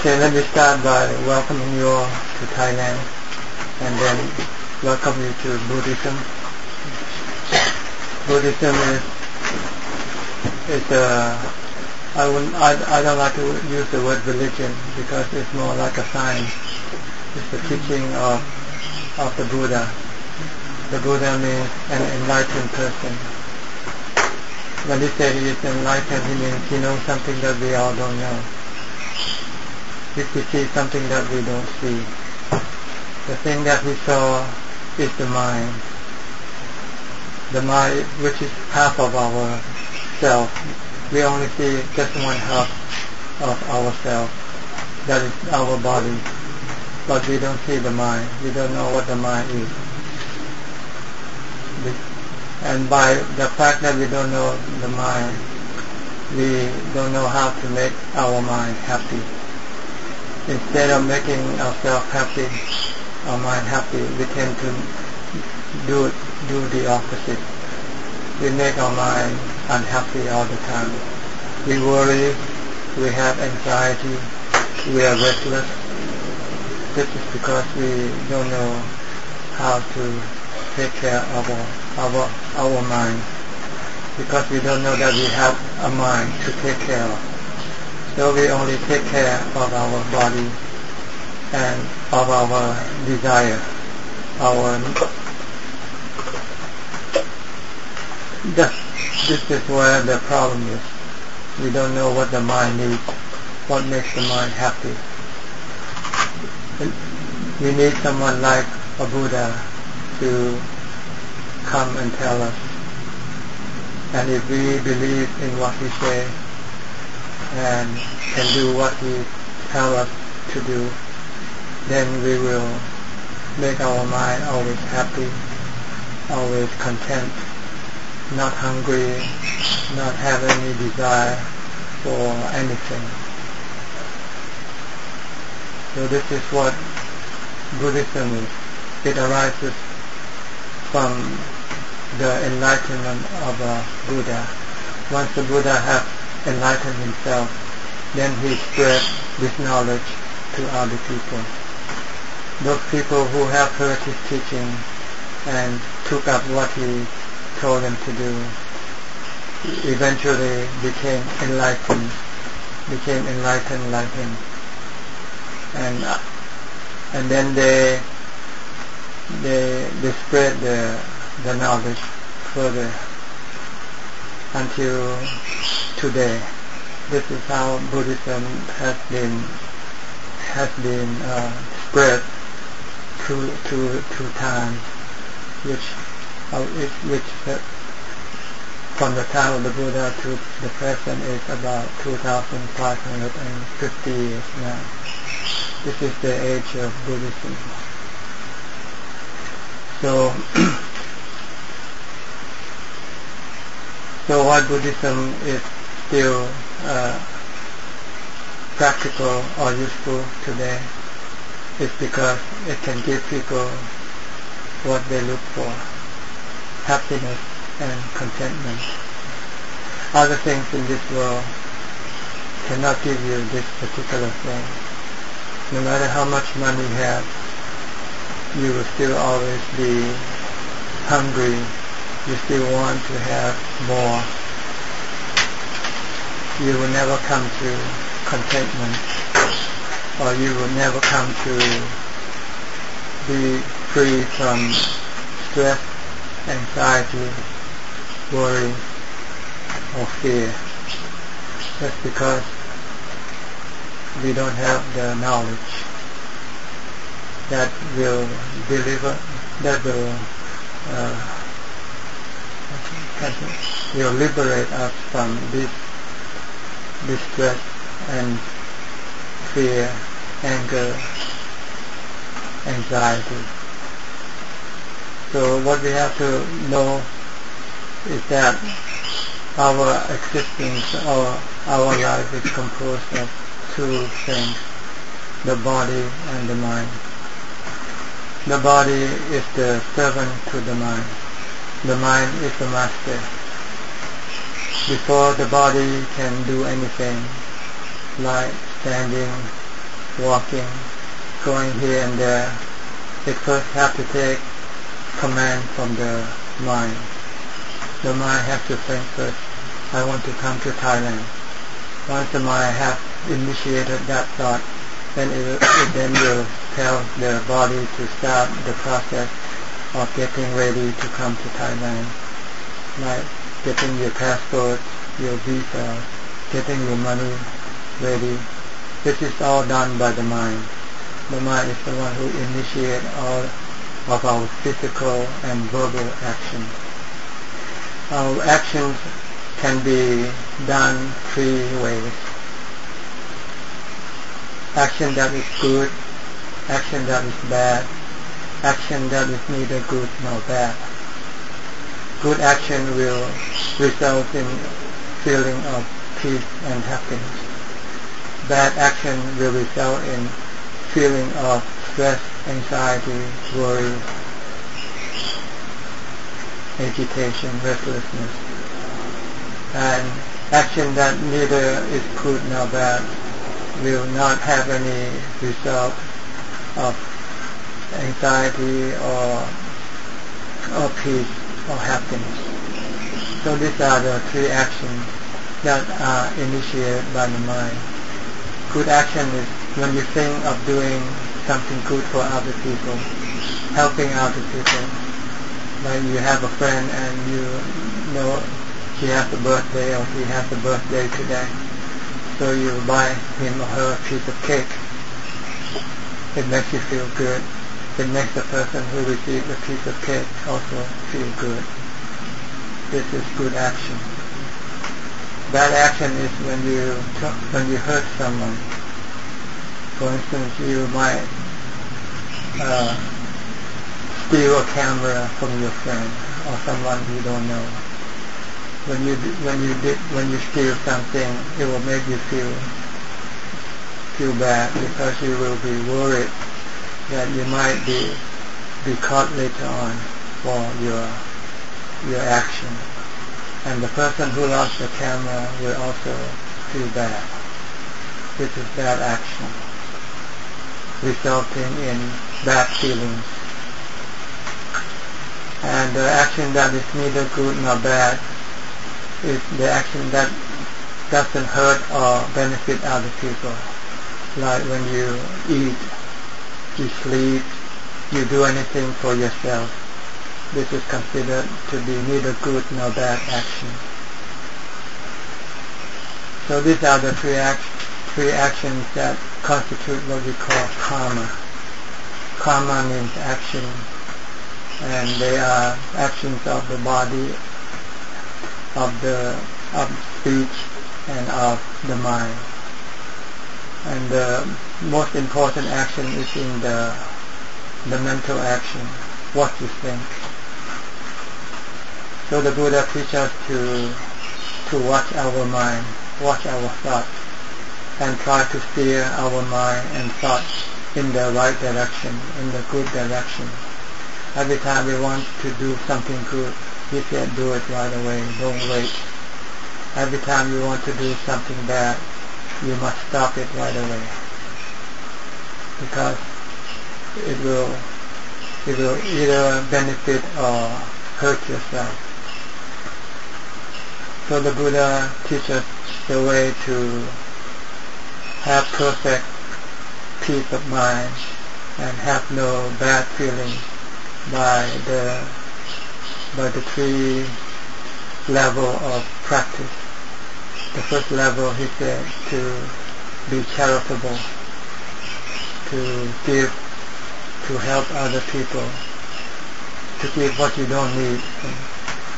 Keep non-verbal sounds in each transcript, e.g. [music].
Okay, let me start by welcoming you all to Thailand and then welcome you to Buddhism. Buddhism is is a I wouldn't I, I don't like to use the word religion because it's more like a science. It's the teaching of of the Buddha. The Buddha means an enlightened person. When he said he is enlightened, he means he knows something that we all don't know. He see something that we don't see. The thing that we saw is the mind. The mind, which is half of our self. We only see just one half of ourself. That is our body. But we don't see the mind. We don't know what the mind is. And by the fact that we don't know the mind, we don't know how to make our mind happy. Instead of making ourselves happy, our mind happy, we tend to do do the opposite. We make our mind unhappy all the time. We worry, we have anxiety, we are restless. This is because we don't know how to take care of our, our, our mind. Because we don't know that we have a mind to take care of. So we only take care of our body and of our desire, our this, this is where the problem is. We don't know what the mind needs, what makes the mind happy. We need someone like a Buddha to come and tell us. And if we believe in what he says and can do what he tell us to do, then we will make our mind always happy, always content, not hungry, not have any desire for anything. So this is what Buddhism is. It arises from the enlightenment of a Buddha. Once the Buddha has enlightened himself, then he spread this knowledge to other people. Those people who have heard his teaching and took up what he told them to do eventually became enlightened, became enlightened like him. And uh, and then they they they spread the the knowledge further until today. This is how Buddhism has been has been uh, spread through through through time, which uh, which uh, from the time of the Buddha to the present is about 2,550 years now. This is the age of Buddhism. So, [clears throat] so why Buddhism is still uh, practical or useful today is because it can give people what they look for, happiness and contentment. Other things in this world cannot give you this particular thing. No matter how much money you have, you will still always be hungry. You still want to have more. You will never come to contentment or you will never come to be free from stress, anxiety, worry, or fear. Just because we don't have the knowledge that will deliver, that will uh, will liberate us from this, this stress and fear, anger, anxiety. So what we have to know is that our existence or our life is composed of two things, the body and the mind. The body is the servant to the mind. The mind is the master. Before the body can do anything, like standing, walking, going here and there, it first have to take command from the mind. The mind has to think first, I want to come to Thailand. Once the mind has initiated that thought, then it, it then will tell the body to start the process of getting ready to come to Thailand, like getting your passport, your visa, getting your money ready. This is all done by the mind. The mind is the one who initiates all of our physical and verbal actions. Our actions can be done three ways. Action that is good, action that is bad, action that is neither good nor bad. Good action will result in feeling of peace and happiness. Bad action will result in feeling of stress, anxiety, worry, agitation, restlessness. And action that neither is good nor bad will not have any result of anxiety or or peace or happiness. So these are the three actions that are initiated by the mind. Good action is when you think of doing something good for other people, helping other people. Like you have a friend and you know he has a birthday or he has a birthday today, so you buy him or her a piece of cake. It makes you feel good. It makes the person who receives a piece of cake also feel good. This is good action. Bad action is when you when you hurt someone. For instance, you might uh, steal a camera from your friend or someone you don't know. When you when you did when you steal something, it will make you feel feel bad because you will be worried that you might be be caught later on for your your action. And the person who lost the camera will also feel bad. This is bad action, resulting in bad feelings. And the action that is neither good nor bad is the action that doesn't hurt or benefit other people. Like when you eat, you sleep, you do anything for yourself. This is considered to be neither good nor bad action. So these are the three, act- three actions that constitute what we call karma. Karma means action, and they are actions of the body, of the of speech, and of the mind. And the most important action is in the the mental action, what you think. So the Buddha teaches us to to watch our mind, watch our thoughts, and try to steer our mind and thoughts in the right direction, in the good direction. Every time we want to do something good, we can't do it right away, don't wait. Every time you want to do something bad, you must stop it right away. Because it will it will either benefit or hurt yourself. So the Buddha teaches the way to have perfect peace of mind and have no bad feeling by the by the three level of practice. The first level, he said, to be charitable, to give, to help other people, to give what you don't need.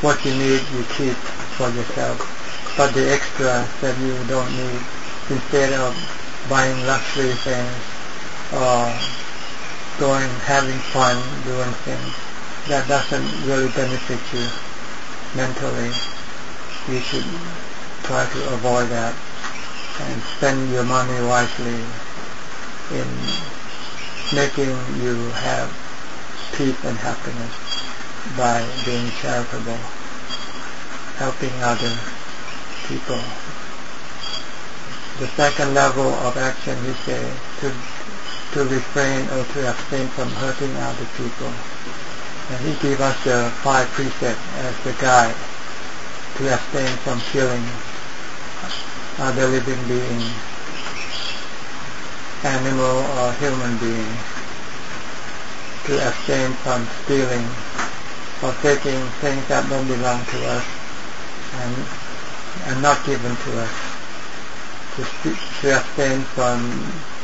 What you need, you keep for yourself. But the extra that you don't need, instead of buying luxury things or going having fun doing things, that doesn't really benefit you mentally. You should try to avoid that and spend your money wisely in making you have peace and happiness by being charitable, helping other people. the second level of action we say to to refrain or to abstain from hurting other people. And he gave us the five precepts as the guide to abstain from killing other living beings, animal or human beings, to abstain from stealing or taking things that don't belong to us and, and not given to us, to, to abstain from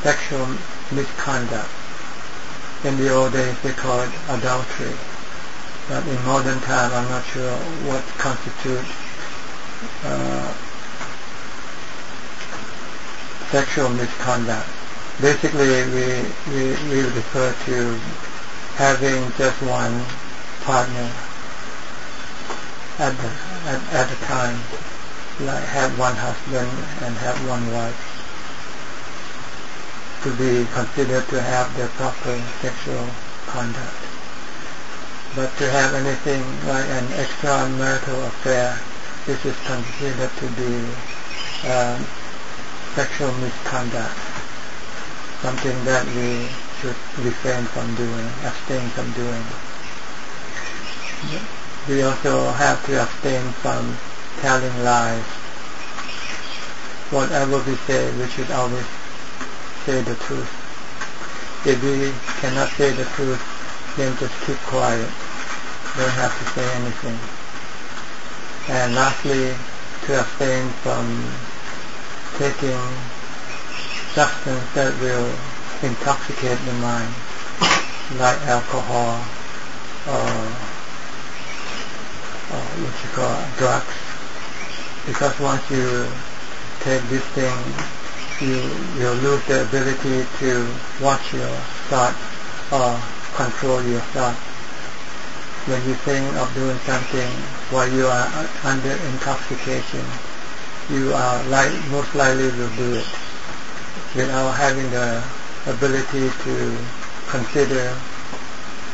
sexual misconduct. In the old days they call it adultery. But in modern time I'm not sure what constitutes uh, sexual misconduct. Basically we, we, we refer to having just one partner at the, at, at a time, like have one husband and have one wife to be considered to have the proper sexual conduct. But to have anything like an extramarital affair, this is considered to be um, sexual misconduct, something that we should refrain from doing, abstain from doing. We also have to abstain from telling lies. Whatever we say, we should always say the truth. If we cannot say the truth, then just keep quiet. Don't have to say anything. And lastly, to abstain from taking substance that will intoxicate the mind, like alcohol or, or what you call drugs. Because once you take this thing you you lose the ability to watch your thought or control your thought. When you think of doing something while you are under intoxication, you are like, most likely will do it without having the ability to consider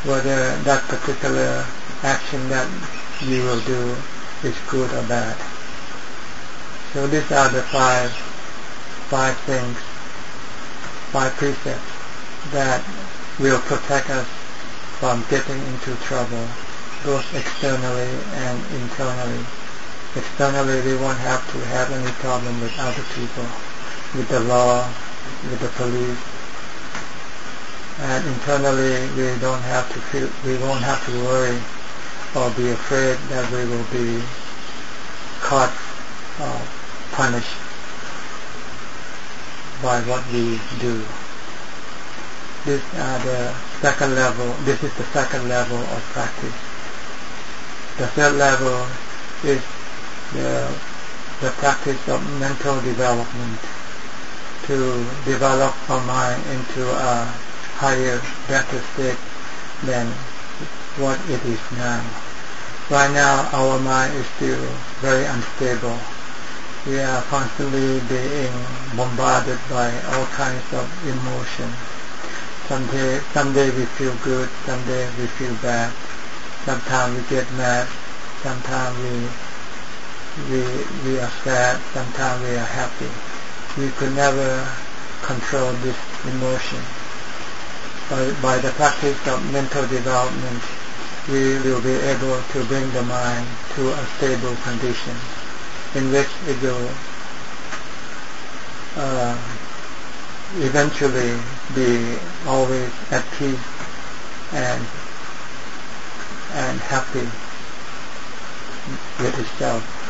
whether that particular action that you will do is good or bad. So these are the five five things, five precepts that will protect us from getting into trouble, both externally and internally. Externally, we won't have to have any problem with other people, with the law, with the police. And internally, we don't have to feel, we won't have to worry or be afraid that we will be caught or punished by what we do. This are the second level. This is the second level of practice. The third level is the the practice of mental development to develop our mind into a higher, better state than what it is now. Right now, our mind is still very unstable we are constantly being bombarded by all kinds of emotions. Someday, someday we feel good, someday we feel bad. Sometimes we get mad, sometimes we, we, we are sad, sometimes we are happy. We could never control this emotion. By, by the practice of mental development, we will be able to bring the mind to a stable condition in which it will uh, eventually be always at peace and and happy with itself.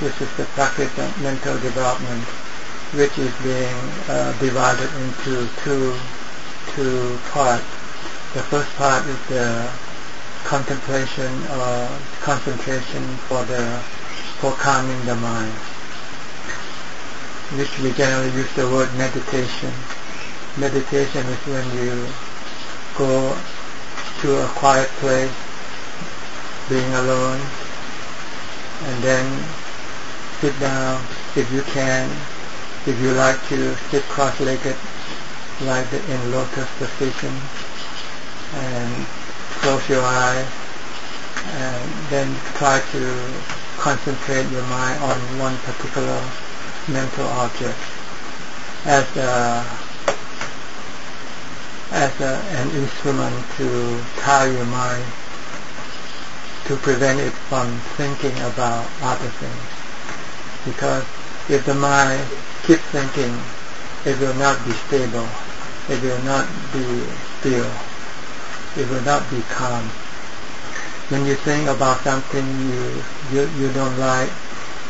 This is the practice of mental development, which is being uh, divided into two two parts. The first part is the contemplation or concentration for the for calming the mind, which we generally use the word meditation. Meditation is when you go to a quiet place, being alone, and then sit down if you can. If you like to sit cross-legged, like in lotus position, and close your eyes, and then try to concentrate your mind on one particular mental object. as a, as a, an instrument to tie your mind to prevent it from thinking about other things. Because if the mind keeps thinking, it will not be stable. It will not be still. It will not be calm. When you think about something you you, you don't like,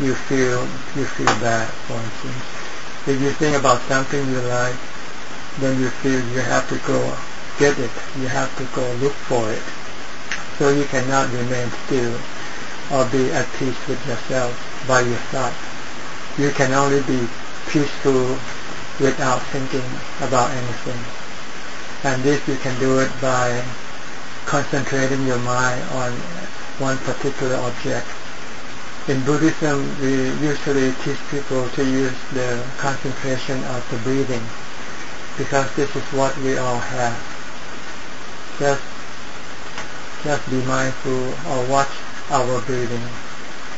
you feel you feel bad. For instance, if you think about something you like, then you feel you have to go get it. You have to go look for it. So you cannot remain still or be at peace with yourself by yourself. You can only be peaceful without thinking about anything. And this you can do it by concentrating your mind on one particular object. In Buddhism, we usually teach people to use the concentration of the breathing because this is what we all have. Just just be mindful or watch our breathing.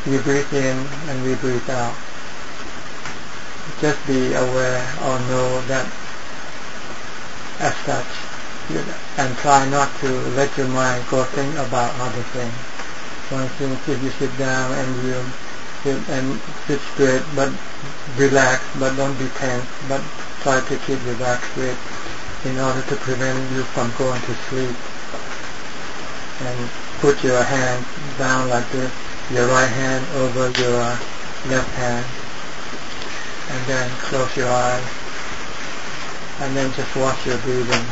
We breathe in and we breathe out. Just be aware or know that as such and try not to let your mind go think about other things. For instance, if you sit down and you sit and sit straight but relax but don't be tense but try to keep relaxed in order to prevent you from going to sleep and put your hand down like this, your right hand over your left hand, and then close your eyes, and then just watch your breathing.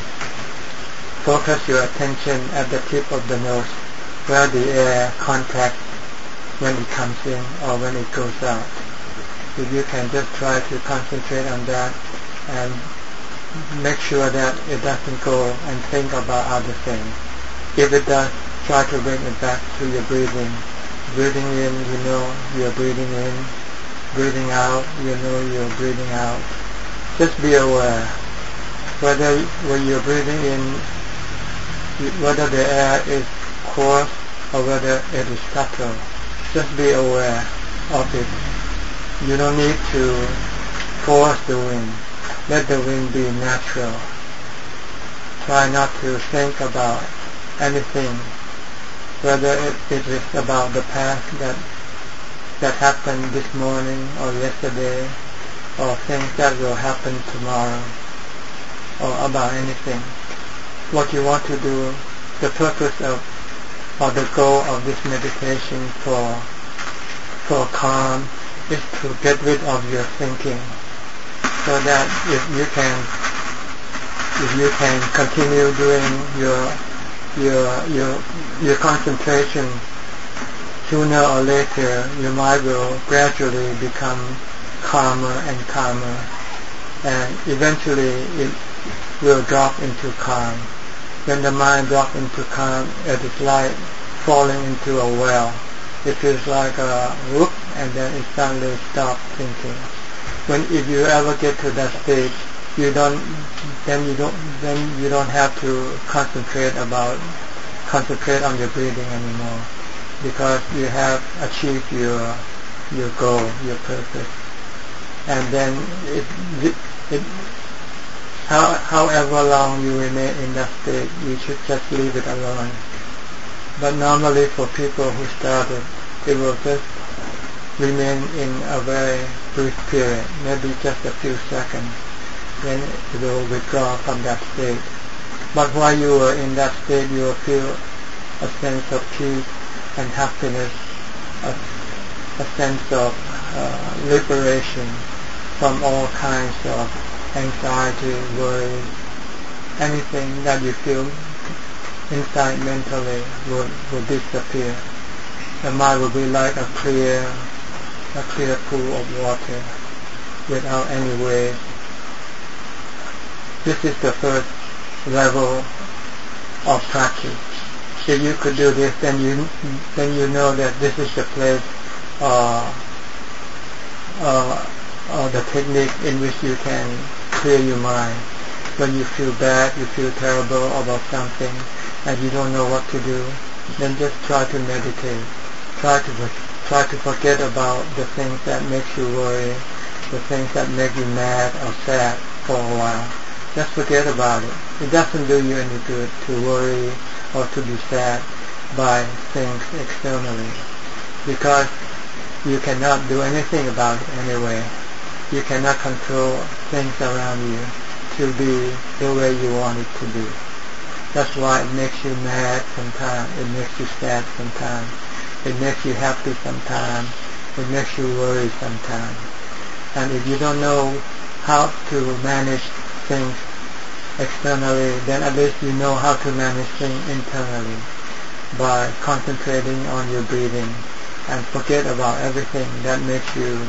Focus your attention at the tip of the nose, where the air contacts when it comes in or when it goes out. If you can just try to concentrate on that and make sure that it doesn't go and think about other things. If it does, try to bring it back to your breathing. Breathing in, you know you're breathing in. Breathing out, you know you're breathing out. Just be aware. Whether when you're breathing in, whether the air is coarse or whether it is subtle. Just be aware of it. You don't need to force the wind. Let the wind be natural. Try not to think about anything, whether it, it is about the past that that happened this morning or yesterday, or things that will happen tomorrow, or about anything. What you want to do, the purpose of or the goal of this meditation for for calm is to get rid of your thinking, so that if you can if you can continue doing your your your your concentration, sooner or later your mind will gradually become calmer and calmer, and eventually it will drop into calm. When the mind drops into calm, it is like falling into a well. It feels like a whoop, and then it suddenly stops thinking. When if you ever get to that stage, you don't then you don't then you don't have to concentrate about concentrate on your breathing anymore because you have achieved your your goal, your purpose, and then it, it, how, however long you remain in that state, you should just leave it alone. But normally for people who started, it will just remain in a very brief period, maybe just a few seconds then it will withdraw from that state. But while you are in that state, you will feel a sense of peace and happiness, a, a sense of uh, liberation from all kinds of anxiety, worry, anything that you feel inside mentally will, disappear. The mind will be like a clear, a clear pool of water without any waves this is the first level of practice. If you could do this, then you then you know that this is the place, uh, uh, uh, the technique in which you can clear your mind. When you feel bad, you feel terrible about something, and you don't know what to do, then just try to meditate. Try to try to forget about the things that makes you worry, the things that make you mad or sad for a while. Just forget about it. It doesn't do you any good to worry or to be sad by things externally because you cannot do anything about it anyway. You cannot control things around you to be the way you want it to be. That's why it makes you mad sometimes. It makes you sad sometimes. It makes you happy sometimes. It makes you worry sometimes. And if you don't know how to manage things externally, then at least you know how to manage things internally by concentrating on your breathing and forget about everything that makes you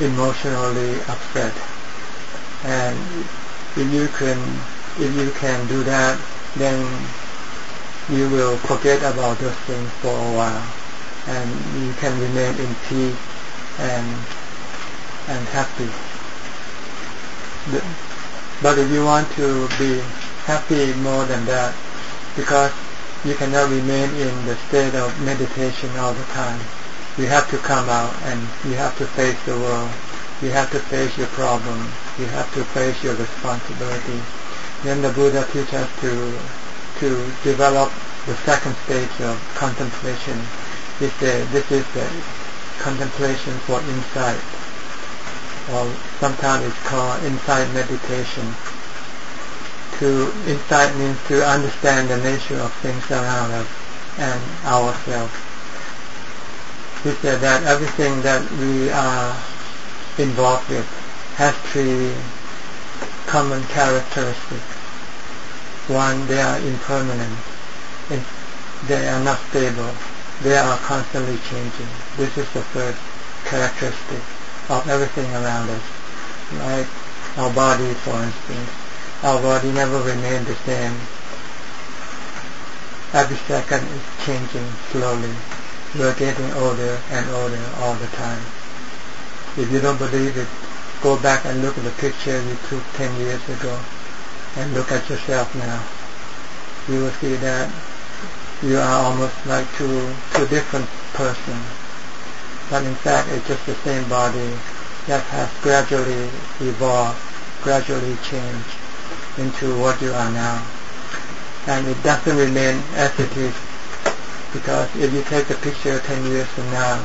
emotionally upset. And if you can, if you can do that, then you will forget about those things for a while, and you can remain in peace and and happy. But if you want to be happy more than that, because you cannot remain in the state of meditation all the time, you have to come out and you have to face the world. You have to face your problem. You have to face your responsibility. Then the Buddha teaches us to to develop the second stage of contemplation. He said uh, this is the contemplation for insight or sometimes it's called insight meditation. To insight means to understand the nature of things around us and ourselves. He said that everything that we are involved with has three common characteristics. One, they are impermanent. They are not stable. They are constantly changing. This is the first characteristic of everything around us. Like our body, for instance. Our body never remains the same. Every second is changing slowly. We're getting older and older all the time. If you don't believe it, go back and look at the picture you took 10 years ago and look at yourself now. You will see that you are almost like two, two different persons but in fact it's just the same body that has gradually evolved, gradually changed into what you are now. And it doesn't remain as it is because if you take the picture 10 years from now,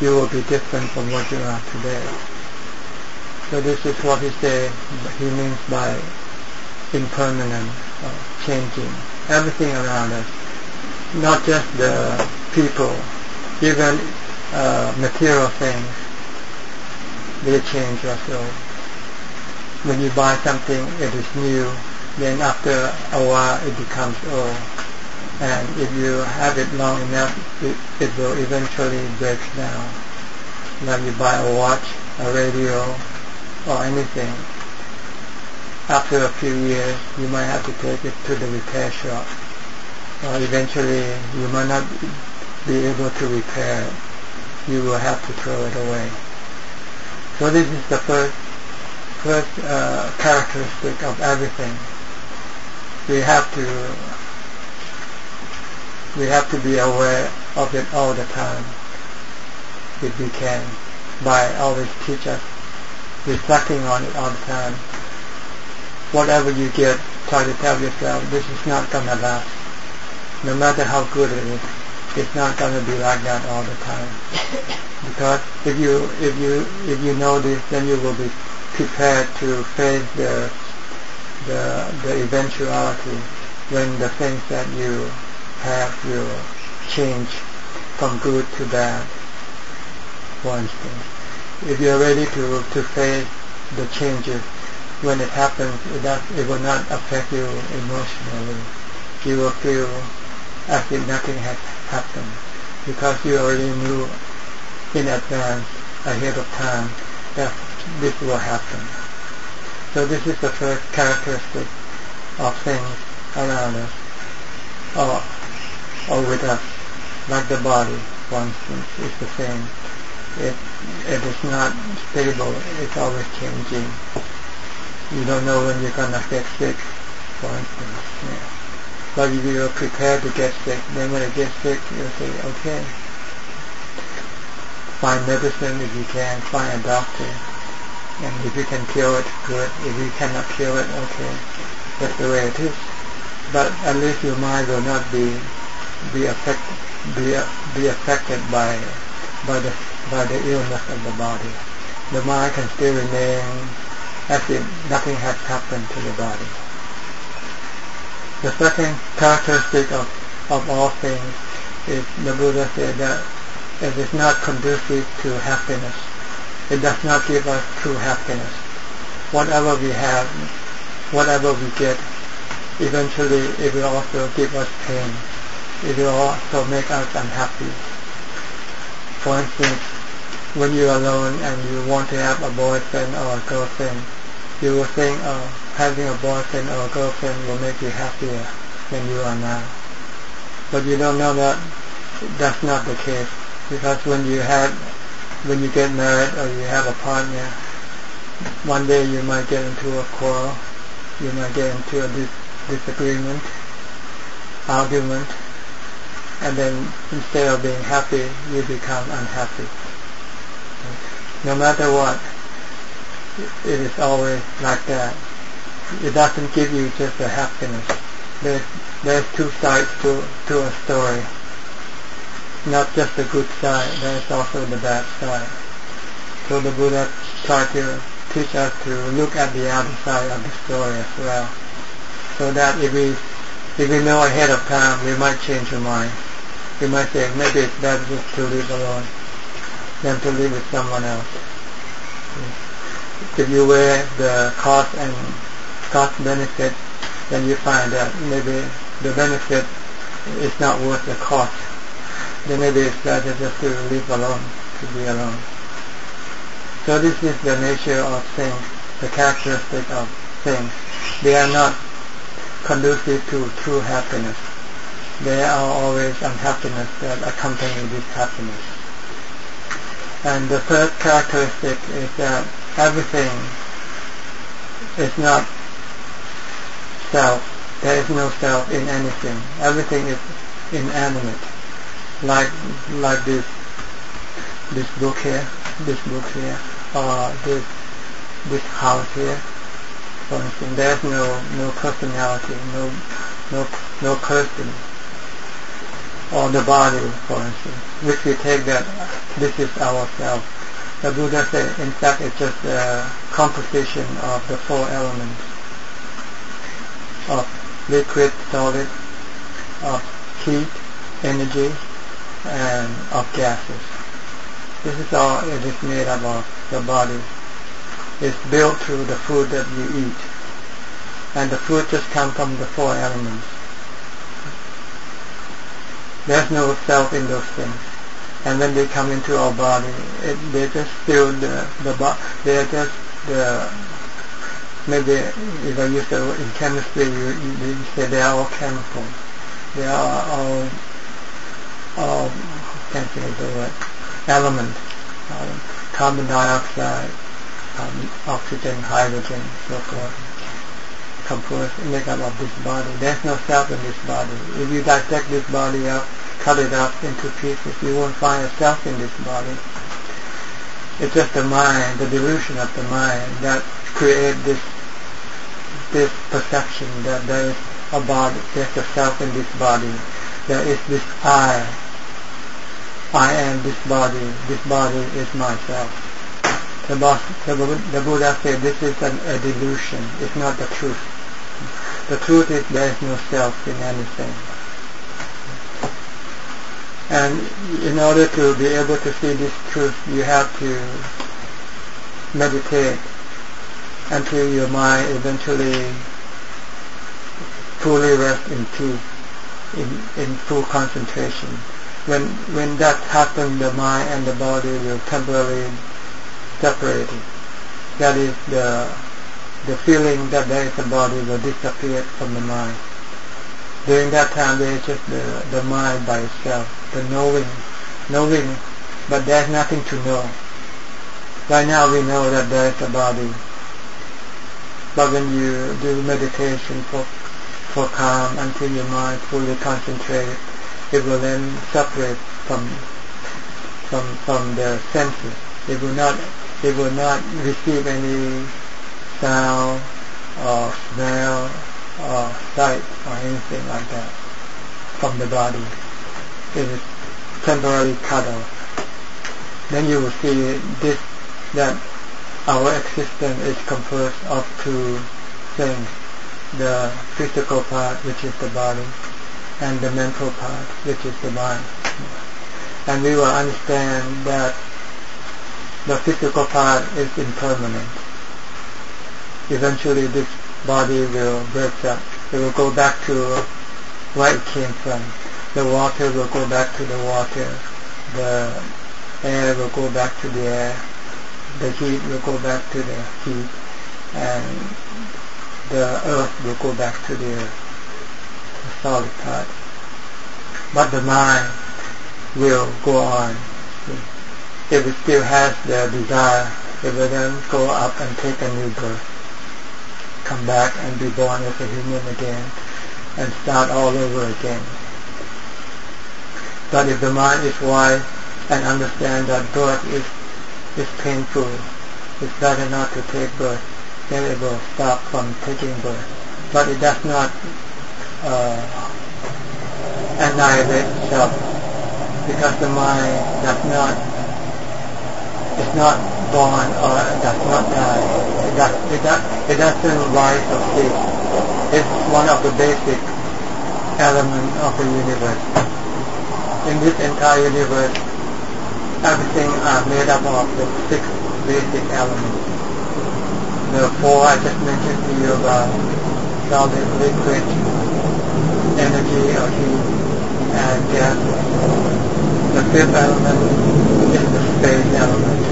you will be different from what you are today. So this is what he said, he means by impermanent, or changing, everything around us, not just the people, even uh, material things, they change also. When you buy something, it is new, then after a while it becomes old. And if you have it long enough, it, it will eventually break down. Like you buy a watch, a radio, or anything. After a few years, you might have to take it to the repair shop. Or eventually, you might not be able to repair it you will have to throw it away. So this is the first first uh, characteristic of everything. We have to we have to be aware of it all the time, if we can, by always teach us, reflecting on it all the time. Whatever you get, try to tell yourself, this is not to last, no matter how good it is it's not going to be like that all the time. Because if you if you if you know this, then you will be prepared to face the the the eventuality when the things that you have will change from good to bad. For instance, if you're ready to to face the changes when it happens, it does it will not affect you emotionally. You will feel as if nothing has happened, because you already knew in advance, ahead of time, that this will happen. So this is the first characteristic of things around us, or, or with us, like the body, for instance, is the same. It, it is not stable, it's always changing. You don't know when you're gonna get sick, for instance. Yeah. But if you are prepared to get sick, then when it gets sick, you'll say, okay. find medicine if you can, find a doctor. And if you can cure it, good. If you cannot cure it, okay. That's the way it is. But at least your mind will not be be affected be be affected by by the by the illness of the body. The mind can still remain as if nothing has happened to the body. The second characteristic of, of all things is the Buddha said that it is not conducive to happiness. It does not give us true happiness. Whatever we have, whatever we get, eventually it will also give us pain. It will also make us unhappy. For instance, when you're alone and you want to have a boyfriend or a girlfriend, you will think, oh, having a boyfriend or a girlfriend will make you happier than you are now. But you don't know that that's not the case because when you have when you get married or you have a partner, one day you might get into a quarrel, you might get into a dis- disagreement, argument, and then instead of being happy, you become unhappy. No matter what, it is always like that. It doesn't give you just a happiness. There's, there's two sides to, to a story not just the good side, there's also the bad side. So the Buddha tried to teach us to look at the other side of the story as well. So that if we if we know ahead of time, we might change our mind. We might say maybe it's better just to live alone than to live with someone else. If you weigh the cost and cost benefit, then you find that maybe the benefit is not worth the cost then maybe it's better just to live alone, to be alone. So this is the nature of things, the characteristic of things. They are not conducive to true happiness. There are always unhappiness that accompany this happiness. And the third characteristic is that everything is not self. There is no self in anything. Everything is inanimate like like this this book here, this book here, or this this house here. For instance, there's no no personality, no no no person, or the body, for instance, which we take that this is ourself. The Buddha said, in fact, it's just a composition of the four elements of liquid, solid, of heat, energy, and of gases. This is all it is made up of, the body. It's built through the food that you eat. And the food just comes from the four elements. There's no self in those things. And when they come into our body, it, they just feel the, the they're just the, maybe if I use the word in chemistry, you, you say they are all chemicals. They are all of can't say the word element, um, carbon dioxide, um, oxygen, hydrogen, so forth, compose make up of this body. There's no self in this body. If you dissect this body up, cut it up into pieces, you won't find a self in this body. It's just the mind, the delusion of the mind that create this this perception that there is a body, there's a self in this body. There is this I I am this body, this body is myself. The, the, Buddha said this is an, a delusion, it's not the truth. The truth is there is no self in anything. And in order to be able to see this truth, you have to meditate until your mind eventually fully rests in in, in full concentration when when that happens, the mind and the body will temporarily separate. That is the the feeling that there is a body will disappear from the mind. During that time, there is just the, the mind by itself, the knowing, knowing, but there's nothing to know. Right now we know that there is a body, but when you do meditation for for calm until your mind fully concentrates, it will then separate from from from the senses. It will not it will not receive any sound or smell or sight or anything like that from the body. It is temporarily cut off. Then you will see this that our existence is composed of two things, the physical part which is the body and the mental part which is the mind. And we will understand that the physical part is impermanent. Eventually this body will break up. It will go back to where it came from. The water will go back to the water. The air will go back to the air. The heat will go back to the heat. And the earth will go back to the the solid part. But the mind will go on. If it still has the desire, it will then go up and take a new birth come back and be born as a human again and start all over again. But if the mind is wise and understand that birth is, is painful, it's better not to take birth, then it will stop from taking birth. But it does not uh, annihilate itself because the mind does not is not born or does not die. It, does, it, does, it doesn't rise or cease. It's one of the basic elements of the universe. In this entire universe, everything are made up of the six basic elements. The four I just mentioned to you about solid, liquid, energy or heat, and gas. The fifth element is the space element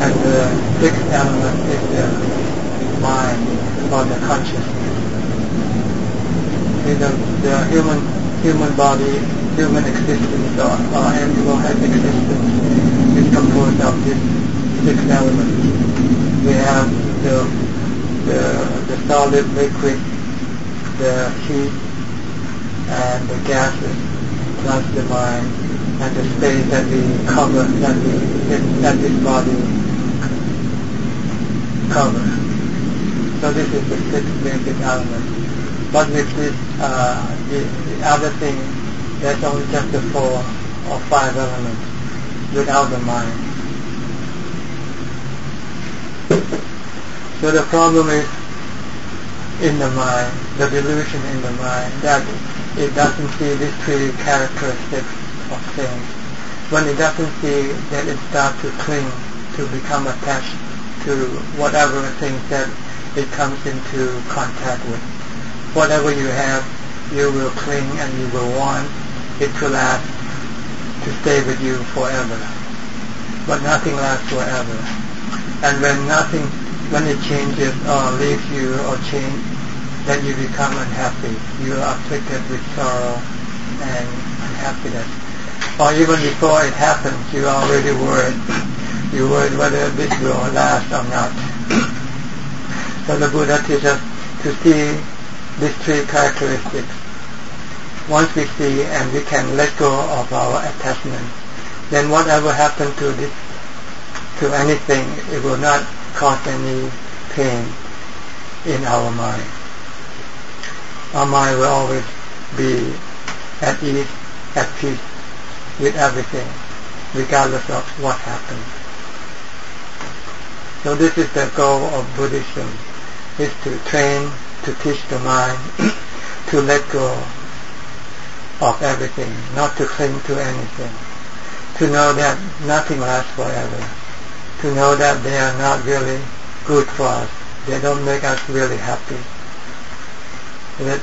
and the sixth element is the mind or the consciousness. See, the, the human human body, human existence or, animal existence is composed of these six elements. We have the the the solid liquid, the heat and the gases plus the mind and the space that we cover that we that this body covers. So this is the six basic element. But with this, uh, the, the other thing, there's only just the four or five elements without the mind. So the problem is in the mind, the delusion in the mind, that it doesn't see these three characteristics of things. When it doesn't see, then it starts to cling, to become attached to whatever things that it comes into contact with. Whatever you have, you will cling and you will want it to last, to stay with you forever. But nothing lasts forever. And when nothing, when it changes or leaves you or change, then you become unhappy. You are afflicted with sorrow and unhappiness. Or even before it happens, you are already worried [coughs] you worried whether this will last or not. [coughs] so the Buddha teaches us to see these three characteristics. Once we see and we can let go of our attachment, then whatever happens to this, to anything, it will not cause any pain in our mind. Our mind will always be at ease, at peace with everything, regardless of what happens. So this is the goal of Buddhism, is to train, to teach the mind [clears throat] to let go of everything, not to cling to anything, to know that nothing lasts forever, to know that they are not really good for us, they don't make us really happy, that,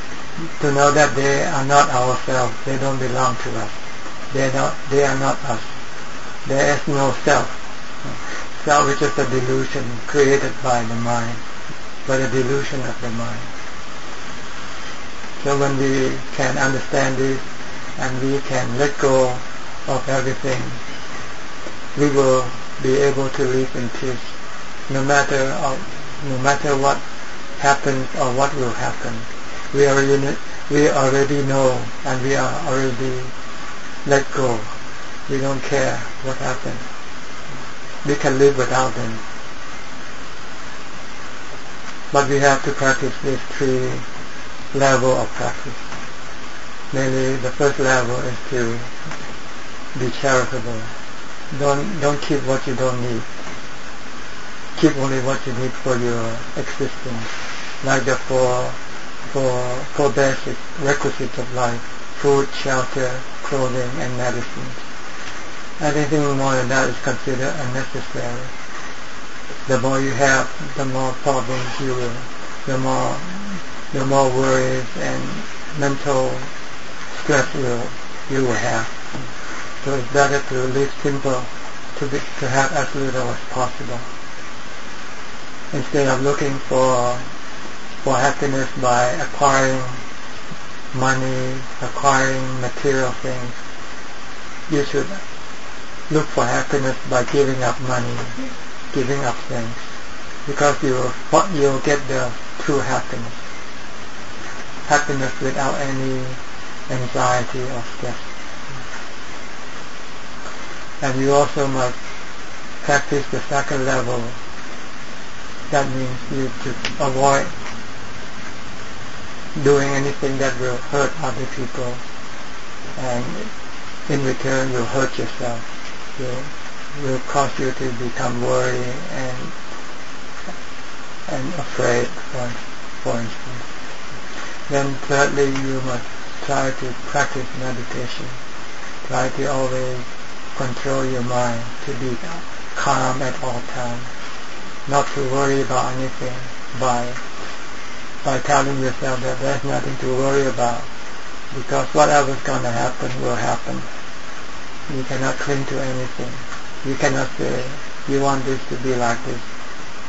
to know that they are not ourselves, they don't belong to us, they, not, they are not us, there is no self. Self is a delusion created by the mind, but a delusion of the mind. So when we can understand this and we can let go of everything, we will be able to live in peace, no matter of, no matter what happens or what will happen. We already we already know and we are already let go We don't care what happens. We can live without them. But we have to practice these three level of practice. Mainly the first level is to be charitable. Don't don't keep what you don't need. Keep only what you need for your existence, like the four four four basic requisites of life: food, shelter, clothing, and medicine. Anything more than that is considered unnecessary. The more you have, the more problems you will, the more the more worries and mental stress will you will have. So it's better to live simple, to be, to have as little as possible. Instead of looking for for happiness by acquiring money, acquiring material things, you should look for happiness by giving up money, giving up things, because you will you will get the true happiness happiness without any anxiety or stress. And you also must practice the second level. That means you to avoid doing anything that will hurt other people and in return you'll hurt yourself. Will will cause you to become worried and and afraid for for instance. Then thirdly, you must try to practice meditation. Try to always control your mind to be calm at all times. Not to worry about anything by by telling yourself that there's nothing to worry about because whatever's going to happen will happen. You cannot cling to anything. You cannot say, you want this to be like this.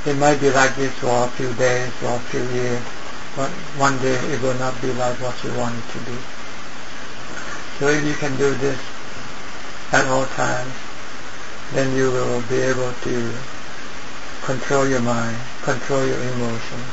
It might be like this for a few days or a few years, but one day it will not be like what you want it to be. So if you can do this at all times, then you will be able to control your mind, control your emotions.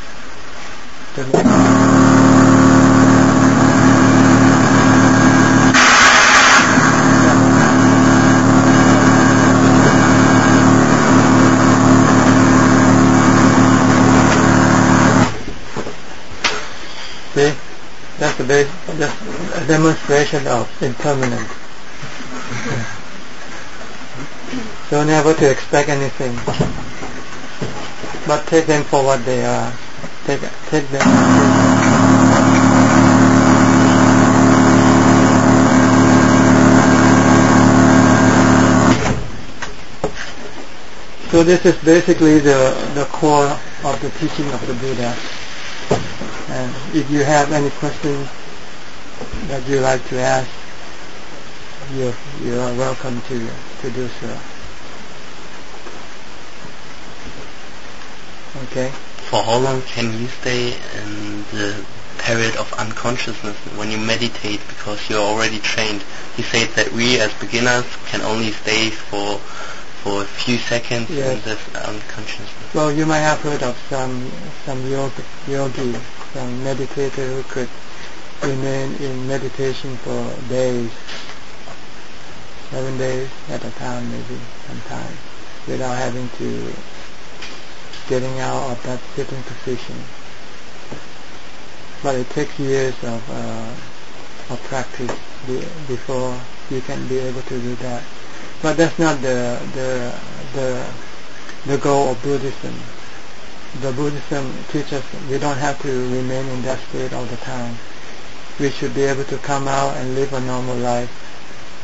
A, a demonstration of impermanence. so never to expect anything, but take them for what they are. Take take them. So this is basically the, the core of the teaching of the Buddha. And if you have any questions that you'd like to ask, you you are welcome to to do so. Okay. For how long can you stay in the period of unconsciousness when you meditate because you're already trained? He said that we as beginners can only stay for for a few seconds Yes. in this unconsciousness. Well, you might have heard of some some yogi, yogi, some meditator who could remain in meditation for days, seven days at a time, maybe sometimes, without having to getting out of that sitting position. But it takes years of uh, of practice before you can be able to do that. But that's not the the the the goal of Buddhism. The Buddhism teaches we don't have to remain in that state all the time. We should be able to come out and live a normal life,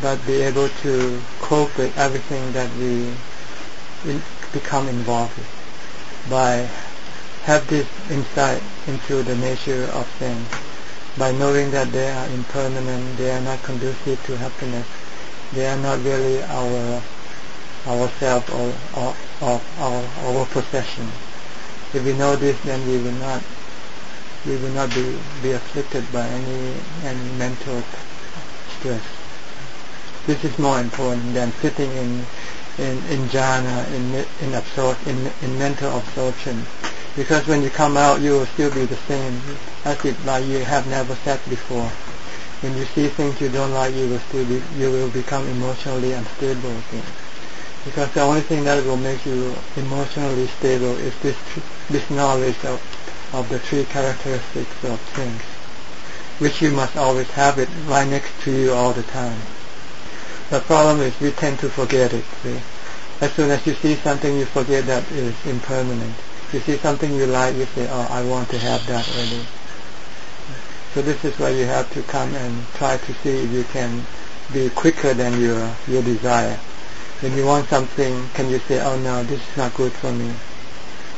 but be able to cope with everything that we become involved with by have this insight into the nature of things, by knowing that they are impermanent, they are not conducive to happiness, they are not really our ourself or, or, or our, our. If we know this, then we will not we will not be, be afflicted by any any mental stress. This is more important than sitting in in, in jhana, in in absor- in in mental absorption. Because when you come out, you will still be the same, as if like you have never sat before. When you see things you don't like, you will still be, you will become emotionally unstable again. Because the only thing that will make you emotionally stable is this this knowledge of of the three characteristics of things, which you must always have it right next to you all the time. The problem is we tend to forget it. See? As soon as you see something, you forget that it is impermanent. You see something you like, you say, "Oh, I want to have that already." So this is why you have to come and try to see if you can be quicker than your your desire. When you want something, can you say, "Oh no, this is not good for me"?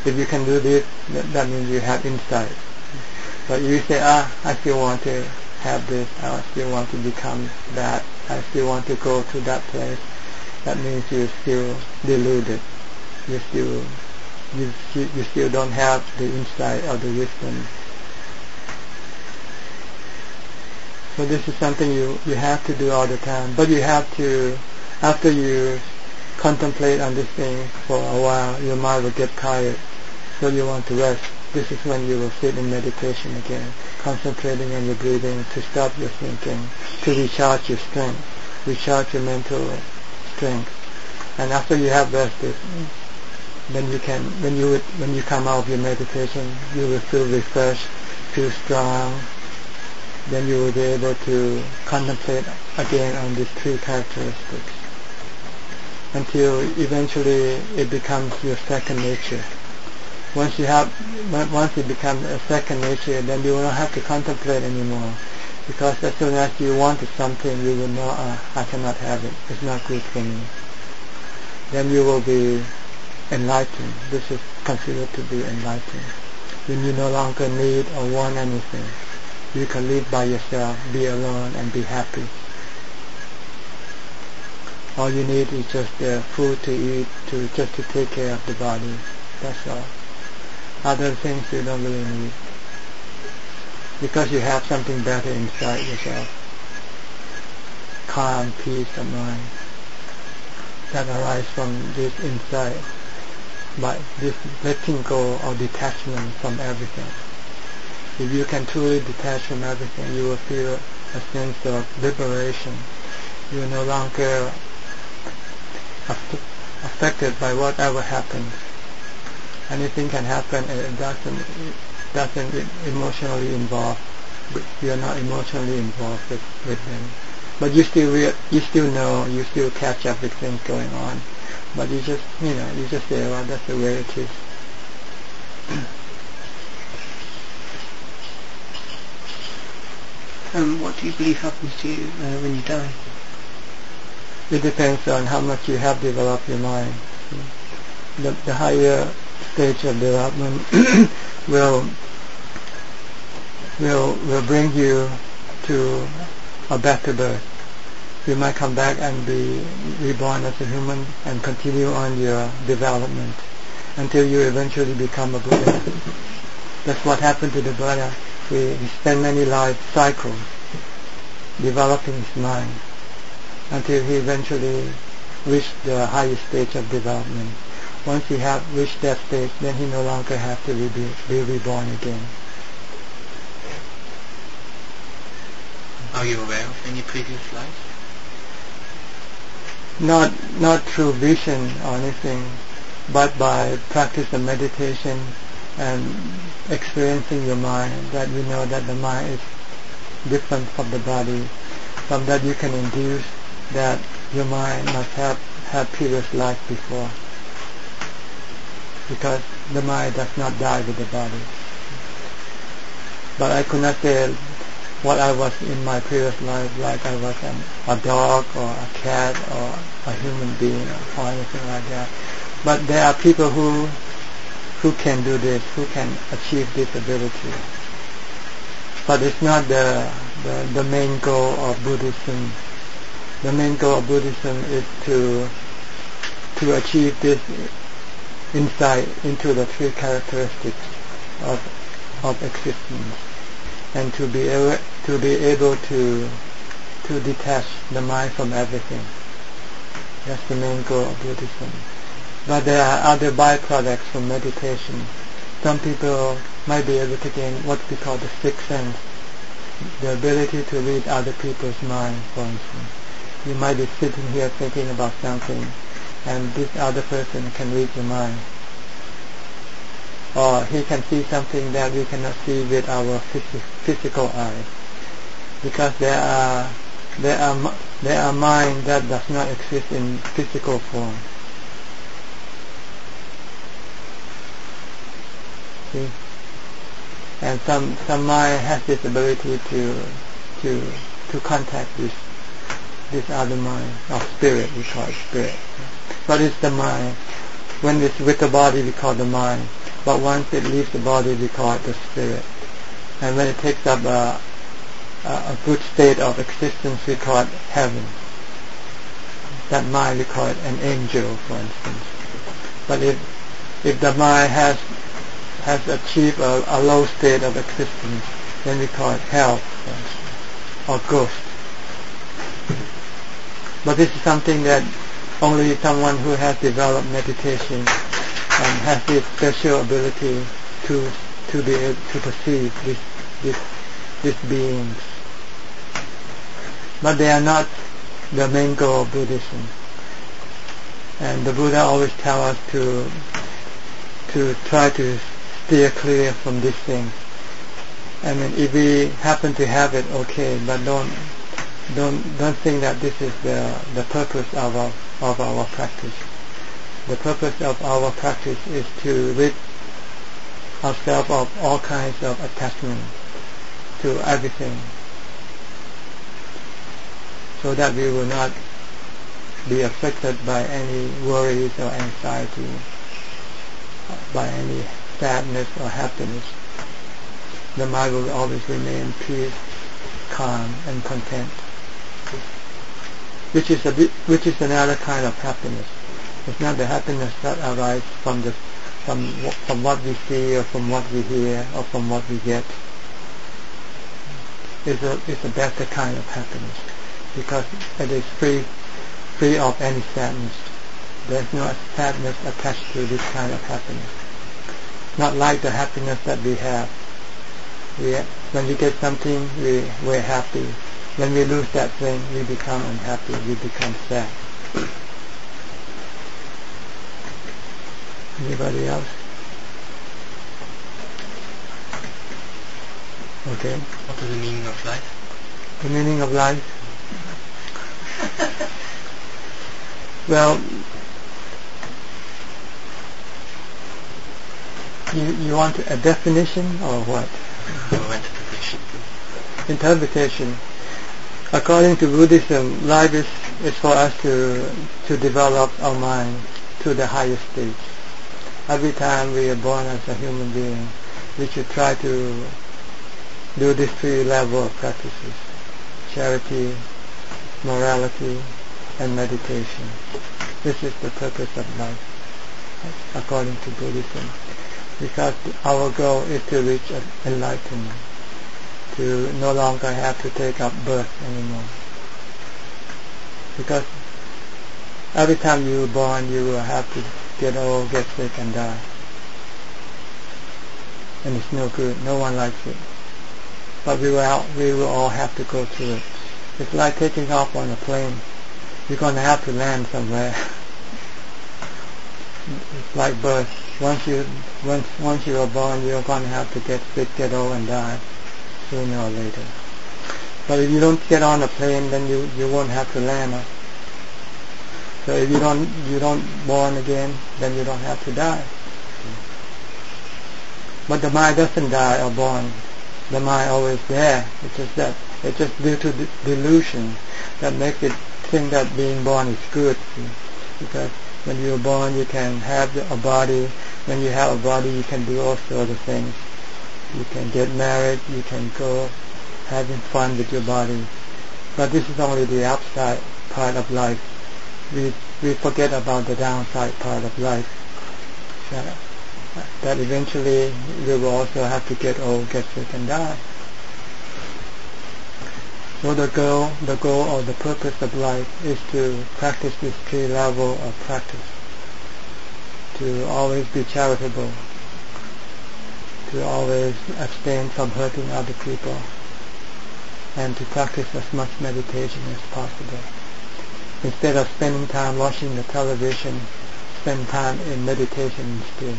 If you can do this, that means you have insight. But you say, "Ah, I still want to have this. I still want to become that. I still want to go to that place." That means you're still deluded. You still you, you still don't have the insight or the wisdom So this is something you, you have to do all the time. But you have to, after you contemplate on this thing for a while, your mind will get tired. So you want to rest. This is when you will sit in meditation again, concentrating on your breathing to stop your thinking, to recharge your strength, recharge your mental strength. And after you have rested, then you can, when you when you come out of your meditation, you will feel refreshed, feel strong, then you will be able to contemplate again on these three characteristics until eventually it becomes your second nature. Once you have, once it becomes a second nature, then you will not have to contemplate anymore. Because as soon as you want something, you will know, ah, I cannot have it. It's not good for me. Then you will be enlightened. This is considered to be enlightened. When you no longer need or want anything you can live by yourself, be alone, and be happy. All you need is just uh, food to eat, to just to take care of the body. That's all. Other things you don't really need, because you have something better inside yourself. Calm, peace of mind that arises from this insight, by this letting go or detachment from everything. If you can truly detach from everything, you will feel a sense of liberation. You are no longer affected by whatever happens. Anything can happen and it doesn't, doesn't emotionally involve. You are not emotionally involved with, with them. But you still you still know, you still catch up with things going on. But you just, you know, you just say, well, that's the way it is. [clears throat] Um, what do you believe happens to you uh, when you die? It depends on how much you have developed your mind. The, the higher stage of development [clears throat] will will will bring you to a better birth. You might come back and be reborn as a human and continue on your development until you eventually become a Buddha. That's what happened to the Buddha he, spent many life cycles developing his mind until he eventually reached the highest stage of development. Once he have reached that stage, then he no longer have to be, be reborn again. Are you aware of any previous life? Not not through vision or anything, but by practice of meditation and experiencing your mind, that you know that the mind is different from the body. From that you can induce that your mind must have had previous life before. Because the mind does not die with the body. But I could not say what I was in my previous life, like I was an, a dog or a cat or a human being or anything like that. But there are people who who can do this, who can achieve this ability. But it's not the, the, the main goal of Buddhism. The main goal of Buddhism is to to achieve this insight into the three characteristics of of existence and to be able to be able to to detach the mind from everything. That's the main goal of Buddhism. But there are other byproducts from meditation. Some people might be able to gain what we call the sixth sense. the ability to read other people's mind, for instance. You might be sitting here thinking about something, and this other person can read your mind. Or he can see something that we cannot see with our physical eyes. Because there are there are there are mind that does not exist in physical form. See? And some some mind has this ability to to to contact this this other mind of spirit we call it spirit. But it's the mind. When it's with the body we call the mind. But once it leaves the body we call it the spirit. And when it takes up a a good state of existence we call it heaven. That mind we call it an angel for instance. But if if the mind has has achieved a, a low state of existence, then we call it hell for instance, or ghost. But this is something that only someone who has developed meditation um, has this special ability to to be to perceive this this these beings. But they are not the main goal of Buddhism. And the Buddha always tell us to to try to steer clear from these things. I mean, if we happen to have it, okay, but don't don't don't think that this is the the purpose of our of our practice. The purpose of our practice is to rid ourselves of all kinds of attachment to everything, so that we will not be affected by any worries or anxiety, by any sadness or happiness, the mind will always remain peace, calm, and content. Which is a which is another kind of happiness. It's not the happiness that arises from the from from what we see or from what we hear or from what we get. It's a it's a better kind of happiness because it is free free of any sadness. There's no sadness attached to this kind of happiness not like the happiness that we have. We, when we get something, we, we're happy. When we lose that thing, we become unhappy, we become sad. Anybody else? Okay. What is the meaning of life? The meaning of life? well, You, you want a definition or what? interpretation. Interpretation. According to Buddhism, life is, is for us to to develop our mind to the highest stage. Every time we are born as a human being, we should try to do these three level of practices. Charity, morality, and meditation. This is the purpose of life, according to Buddhism because our goal is to reach enlightenment, to no longer have to take up birth anymore. Because every time you are born, you will have to get old, get sick, and die. And it's no good. No one likes it. But we will, we will all have to go through it. It's like taking off on a plane. You're going to have to land somewhere. it's [laughs] like birth once you once once you are born, you're going to have to get sick, get old, and die sooner or later. But if you don't get on a plane, then you you won't have to land. So if you don't you don't born again, then you don't have to die. But the mind doesn't die or born. The mind always there. It's just that it's just due to delusion that makes it think that being born is good. Because when you're born, you can have a body. When you have a body, you can do all sorts of things. You can get married. You can go having fun with your body. But this is only the upside part of life. We we forget about the downside part of life. That, that eventually we will also have to get old, get sick, and die. So the goal, the goal or the purpose of life is to practice this three level of practice. To always be charitable. To always abstain from hurting other people. and to practice as much meditation as possible. Instead of spending time watching the television, spend time in meditation instead.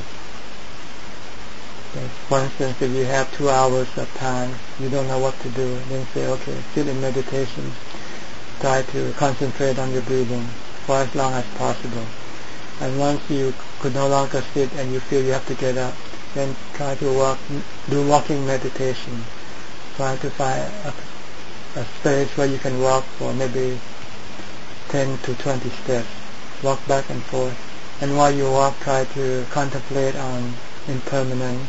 For instance, if you have two hours of time, you don't know what to do, then say, okay, sit in meditation, try to concentrate on your breathing for as long as possible. And once you could no longer sit and you feel you have to get up, then try to walk, do walking meditation. Try to find a, a space where you can walk for maybe 10 to 20 steps. Walk back and forth. And while you walk, try to contemplate on impermanent.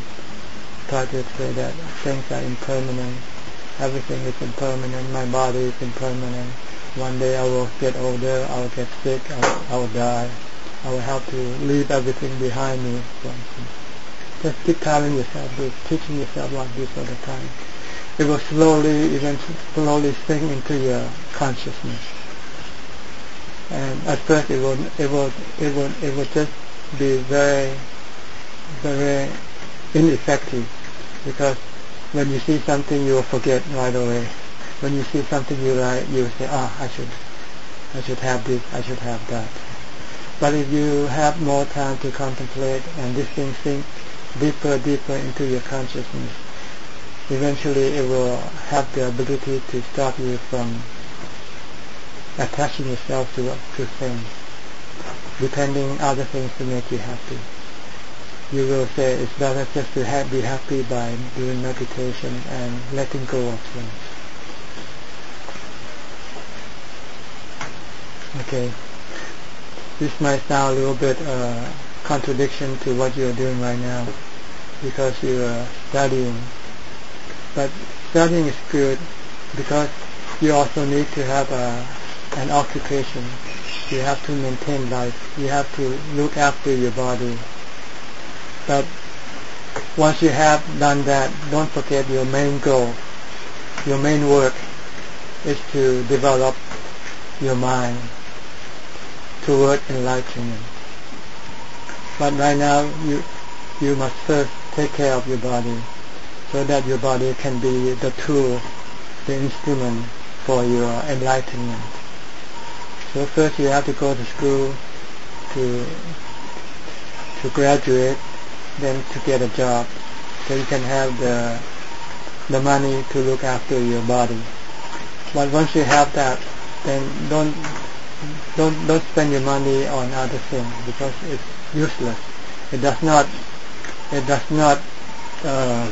Try to say that things are impermanent. Everything is impermanent. My body is impermanent. One day I will get older. I will get sick. I will, I will die. I will have to leave everything behind me. For instance. Just keep telling yourself this, teaching yourself like this all the time. It will slowly, even slowly sink into your consciousness. And at first it will, it will, it will, it will just be very, very ineffective because when you see something you will forget right away. When you see something you like, you say, ah, oh, I should, I should have this, I should have that. But if you have more time to contemplate and this thing sink deeper, deeper into your consciousness, eventually it will have the ability to stop you from attaching yourself to, to things, depending on other things to make you happy. You will say it's better just to be happy by doing meditation and letting go of things. Okay. This might sound a little bit uh, contradiction to what you are doing right now because you are studying. But studying is good because you also need to have a, an occupation. You have to maintain life. You have to look after your body. But once you have done that, don't forget your main goal. Your main work is to develop your mind toward enlightenment. But right now, you you must first take care of your body, so that your body can be the tool, the instrument for your enlightenment. So first, you have to go to school to to graduate, then to get a job, so you can have the the money to look after your body. But once you have that, then don't don't don't spend your money on other things because it's useless. It does not it does not uh,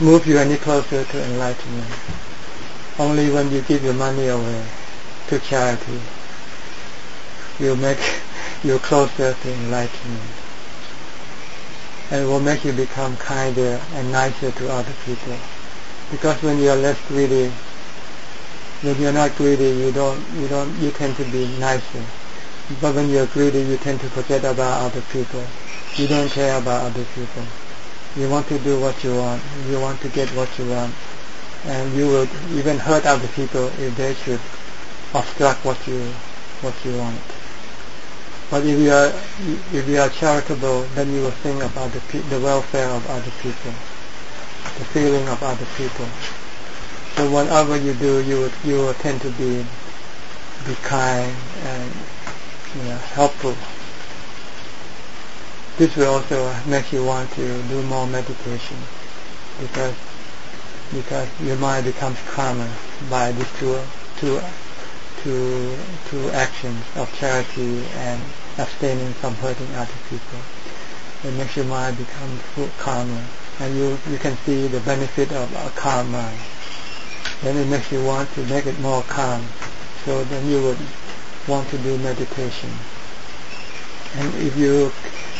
move you any closer to enlightenment. Only when you give your money away to charity, you make [laughs] you closer to enlightenment. And it will make you become kinder and nicer to other people. Because when you are less greedy, when you're not greedy, you don't, you don't, you tend to be nicer. But when you're greedy, you tend to forget about other people. You don't care about other people. You want to do what you want. You want to get what you want. And you will even hurt other people if they should obstruct what you, what you want. But if you are, if you are charitable, then you will think about the, the welfare of other people, the feeling of other people. So whatever you do, you will, you will tend to be be kind and you know, helpful. This will also make you want to do more meditation because because your mind becomes calmer by these two two two two actions of charity and abstaining from hurting other people. It makes your mind become calmer, and you you can see the benefit of a calm mind then it makes you want to make it more calm. So then you would want to do meditation. And if you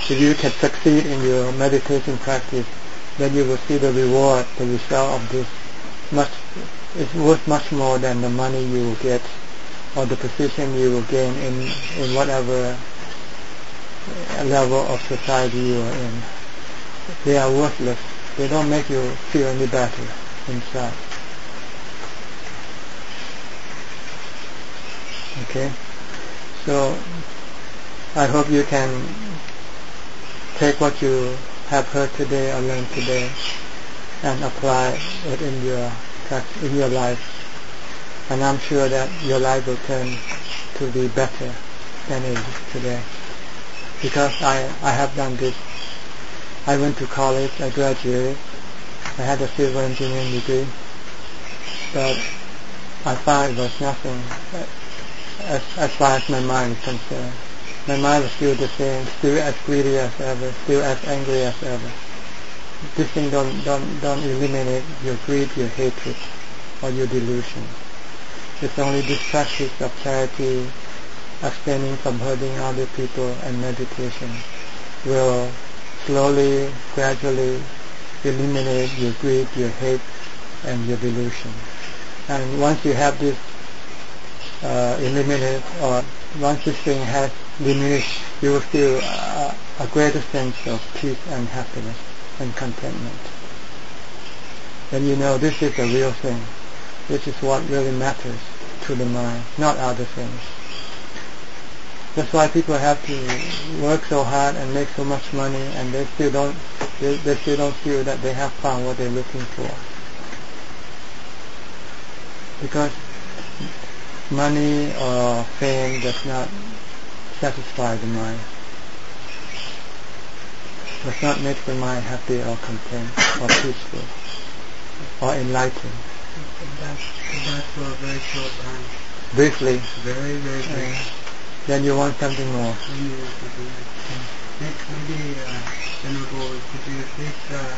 if you can succeed in your meditation practice, then you will see the reward, the result of this much it's worth much more than the money you will get or the position you will gain in in whatever level of society you are in. They are worthless. They don't make you feel any better inside. Okay? So, I hope you can take what you have heard today or learned today and apply it in your in your life, and I'm sure that your life will turn to be better than it is today. Because I I have done this. I went to college. I graduated. I had a civil engineering degree, but I found it was nothing as, as far as my mind is concerned. My mind is still the same, still as greedy as ever, still as angry as ever. This thing don't, don't, don't eliminate your greed, your hatred, or your delusion. It's only this practice of charity, abstaining from hurting other people, and meditation will slowly, gradually eliminate your greed, your hate, and your delusion. And once you have this uh, eliminated, or once this thing has diminished, you will feel a, a greater sense of peace and happiness and contentment. Then you know this is the real thing. This is what really matters to the mind, not other things. That's why people have to work so hard and make so much money, and they still don't they, they still don't feel that they have found what they're looking for. Because money or fame does not satisfy the mind. Does not make the mind happy or content or peaceful or enlightened. That's, that's for a very short time. Briefly. Very, very brief. Uh, then you want something more. Next, maybe, uh, could you please uh,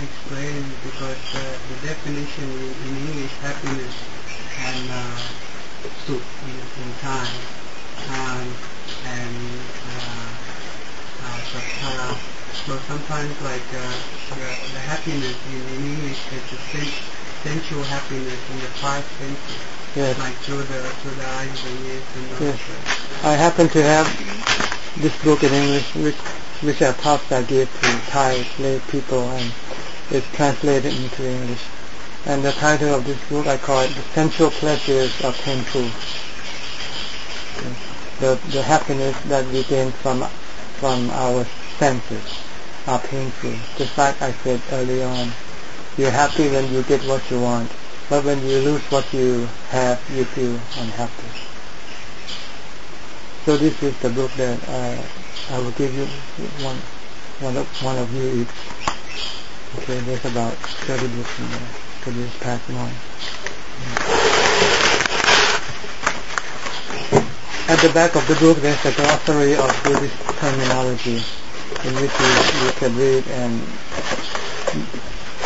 explain, because uh, the definition in, English, happiness and uh, in, in Thai, um, and uh, uh, sattha. So sometimes like uh, the, the happiness in, in English is the sen- sensual happiness in the five senses, Yes. like through the through the eyes, the ears, and Yes. I happen to have this book in English, which which are talks I give to Thai lay people, and it's translated into English. And the title of this book I call it "The Sensual Pleasures of Painful." The the happiness that we gain from from our senses are painful. Just like I said early on, you're happy when you get what you want, but when you lose what you have, you feel unhappy. So this is the book that I I will give you one one of one of you each. Okay, there's about thirty books in there. Could you pass them on? At the back of the book there's a glossary of Buddhist terminology in which you, you can read and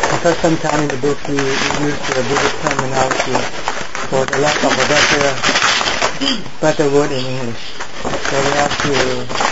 because sometimes in the book we use the Buddhist terminology for the lack of a better better word in English. So we have to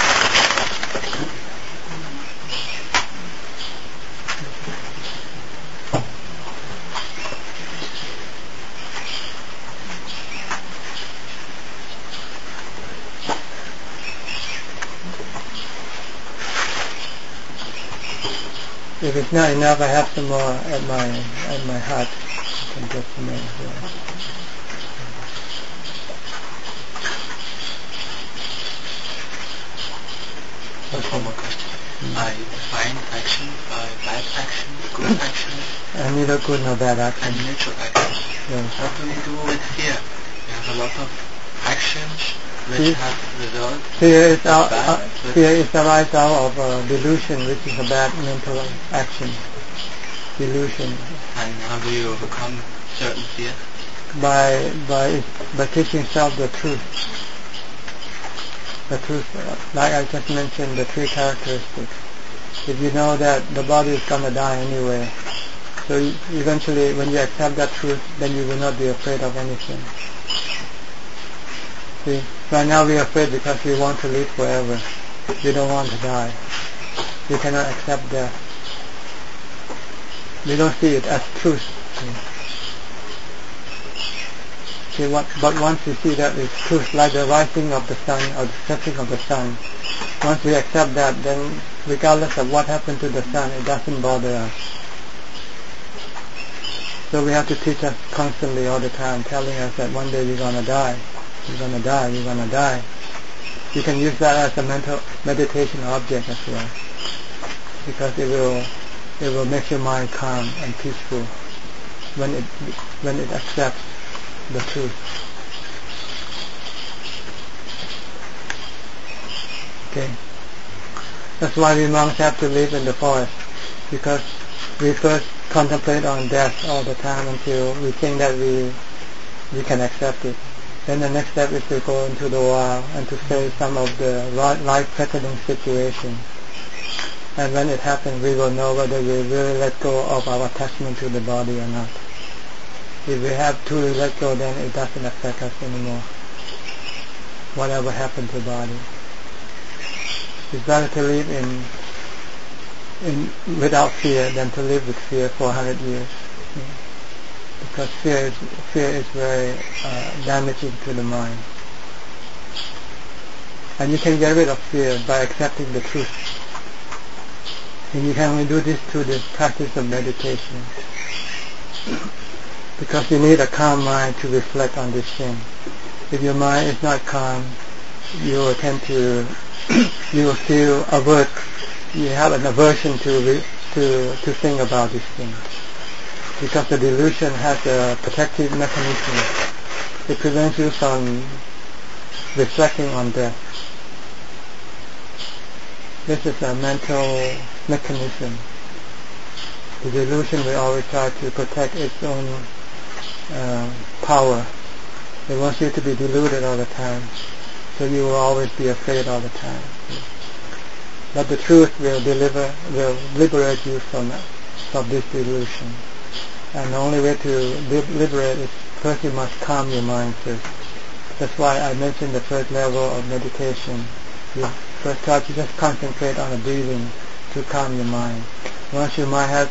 If it's not enough, I have some more at my at my hut. I can get some more. Yeah. One more question. Hmm. I define action by bad action, good [laughs] action, And neither good nor bad and action. neutral action. Yes. What do we do with fear? We have a lot of actions which Fear- have results. Fear is uh, fear is arise out of uh, delusion, which is a bad mental action. Delusion. And how do you overcome certain fear? by by by teaching self the truth. The truth, uh, like I just mentioned, the three characteristics. If you know that the body is gonna die anyway, so eventually, when you accept that truth, then you will not be afraid of anything. See, right now we are afraid because we want to live forever. We don't want to die. We cannot accept death. We don't see it as truth. See. But once you see that it's truth, like the rising of the sun or the setting of the sun, once we accept that, then regardless of what happened to the sun, it doesn't bother us. So we have to teach us constantly all the time, telling us that one day we're gonna die, we're gonna die, you're gonna die. You can use that as a mental meditation object as well, because it will it will make your mind calm and peaceful. when it when it accepts the truth. Okay. That's why we monks have to live in the forest because we first contemplate on death all the time until we think that we we can accept it. Then the next step is to go into the wild and to face some of the life-threatening situations. And when it happens, we will know whether we really let go of our attachment to the body or not. If we have truly let go, then it doesn't affect us anymore. Whatever happened to the body. It's better to live in, in without fear than to live with fear for a hundred years. Yeah because fear is, fear is very uh, damaging to the mind. And you can get rid of fear by accepting the truth. And you can only do this through the practice of meditation. [coughs] Because you need a calm mind to reflect on this thing. If your mind is not calm, you will tend to, [coughs] you will feel avert, you have an aversion to, to, to think about this thing because the delusion has a protective mechanism. It prevents you from reflecting on death. This is a mental mechanism. The delusion will always try to protect its own uh, power. It wants you to be deluded all the time, so you will always be afraid all the time. But the truth will deliver, will liberate you from, from this delusion. And the only way to liberate is first you must calm your mind first. That's why I mentioned the first level of meditation. You first try to just concentrate on the breathing to calm your mind. Once your mind has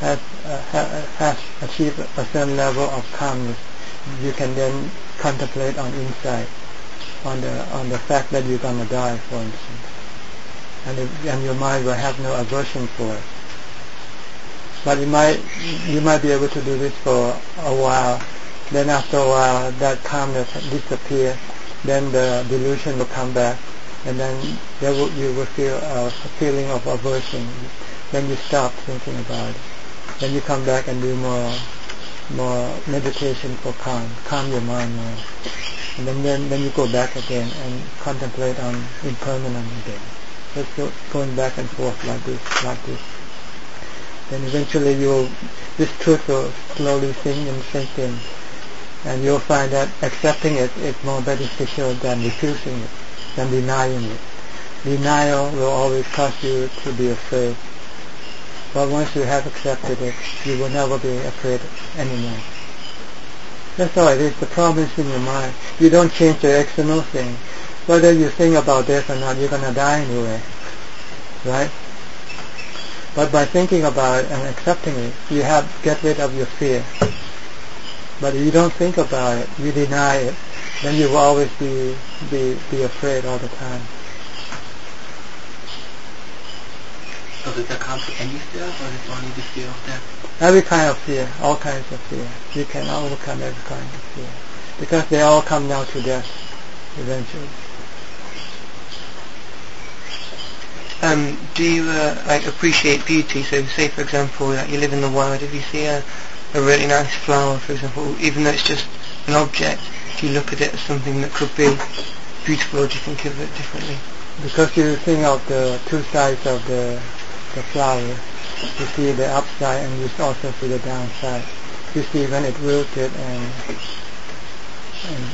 has uh, has achieved a certain level of calmness, you can then contemplate on insight, on the on the fact that you're gonna die, for instance, and and your mind will have no aversion for it. But you might you might be able to do this for a while. Then after a while, that calmness disappears. Then the delusion will come back, and then will, you will feel a feeling of aversion. Then you stop thinking about it. Then you come back and do more more meditation for calm, calm your mind more. And then, then, then you go back again and contemplate on impermanence again. Just going back and forth like this, like this then eventually you'll, this truth will slowly sink and sink in. And you'll find that accepting it is more beneficial than refusing it, than denying it. Denial will always cause you to be afraid. But once you have accepted it, you will never be afraid anymore. That's all it is. The problem is in your mind. You don't change the external thing. Whether you think about death or not, you're going to die anyway. Right? But by thinking about it and accepting it, you have get rid of your fear. But if you don't think about it, you deny it, then you will always be be be afraid all the time. So does that come to any fear, or is only the fear of death? Every kind of fear, all kinds of fear. You can overcome every kind of fear because they all come down to death eventually. Um, do you uh, like appreciate beauty? So say for example that you live in the wild, if you see a, a really nice flower, for example, even though it's just an object, do you look at it as something that could be beautiful or do you think of it differently? Because you think of the two sides of the, the flower. You see the upside and you also see the downside. You see when it wilted and and,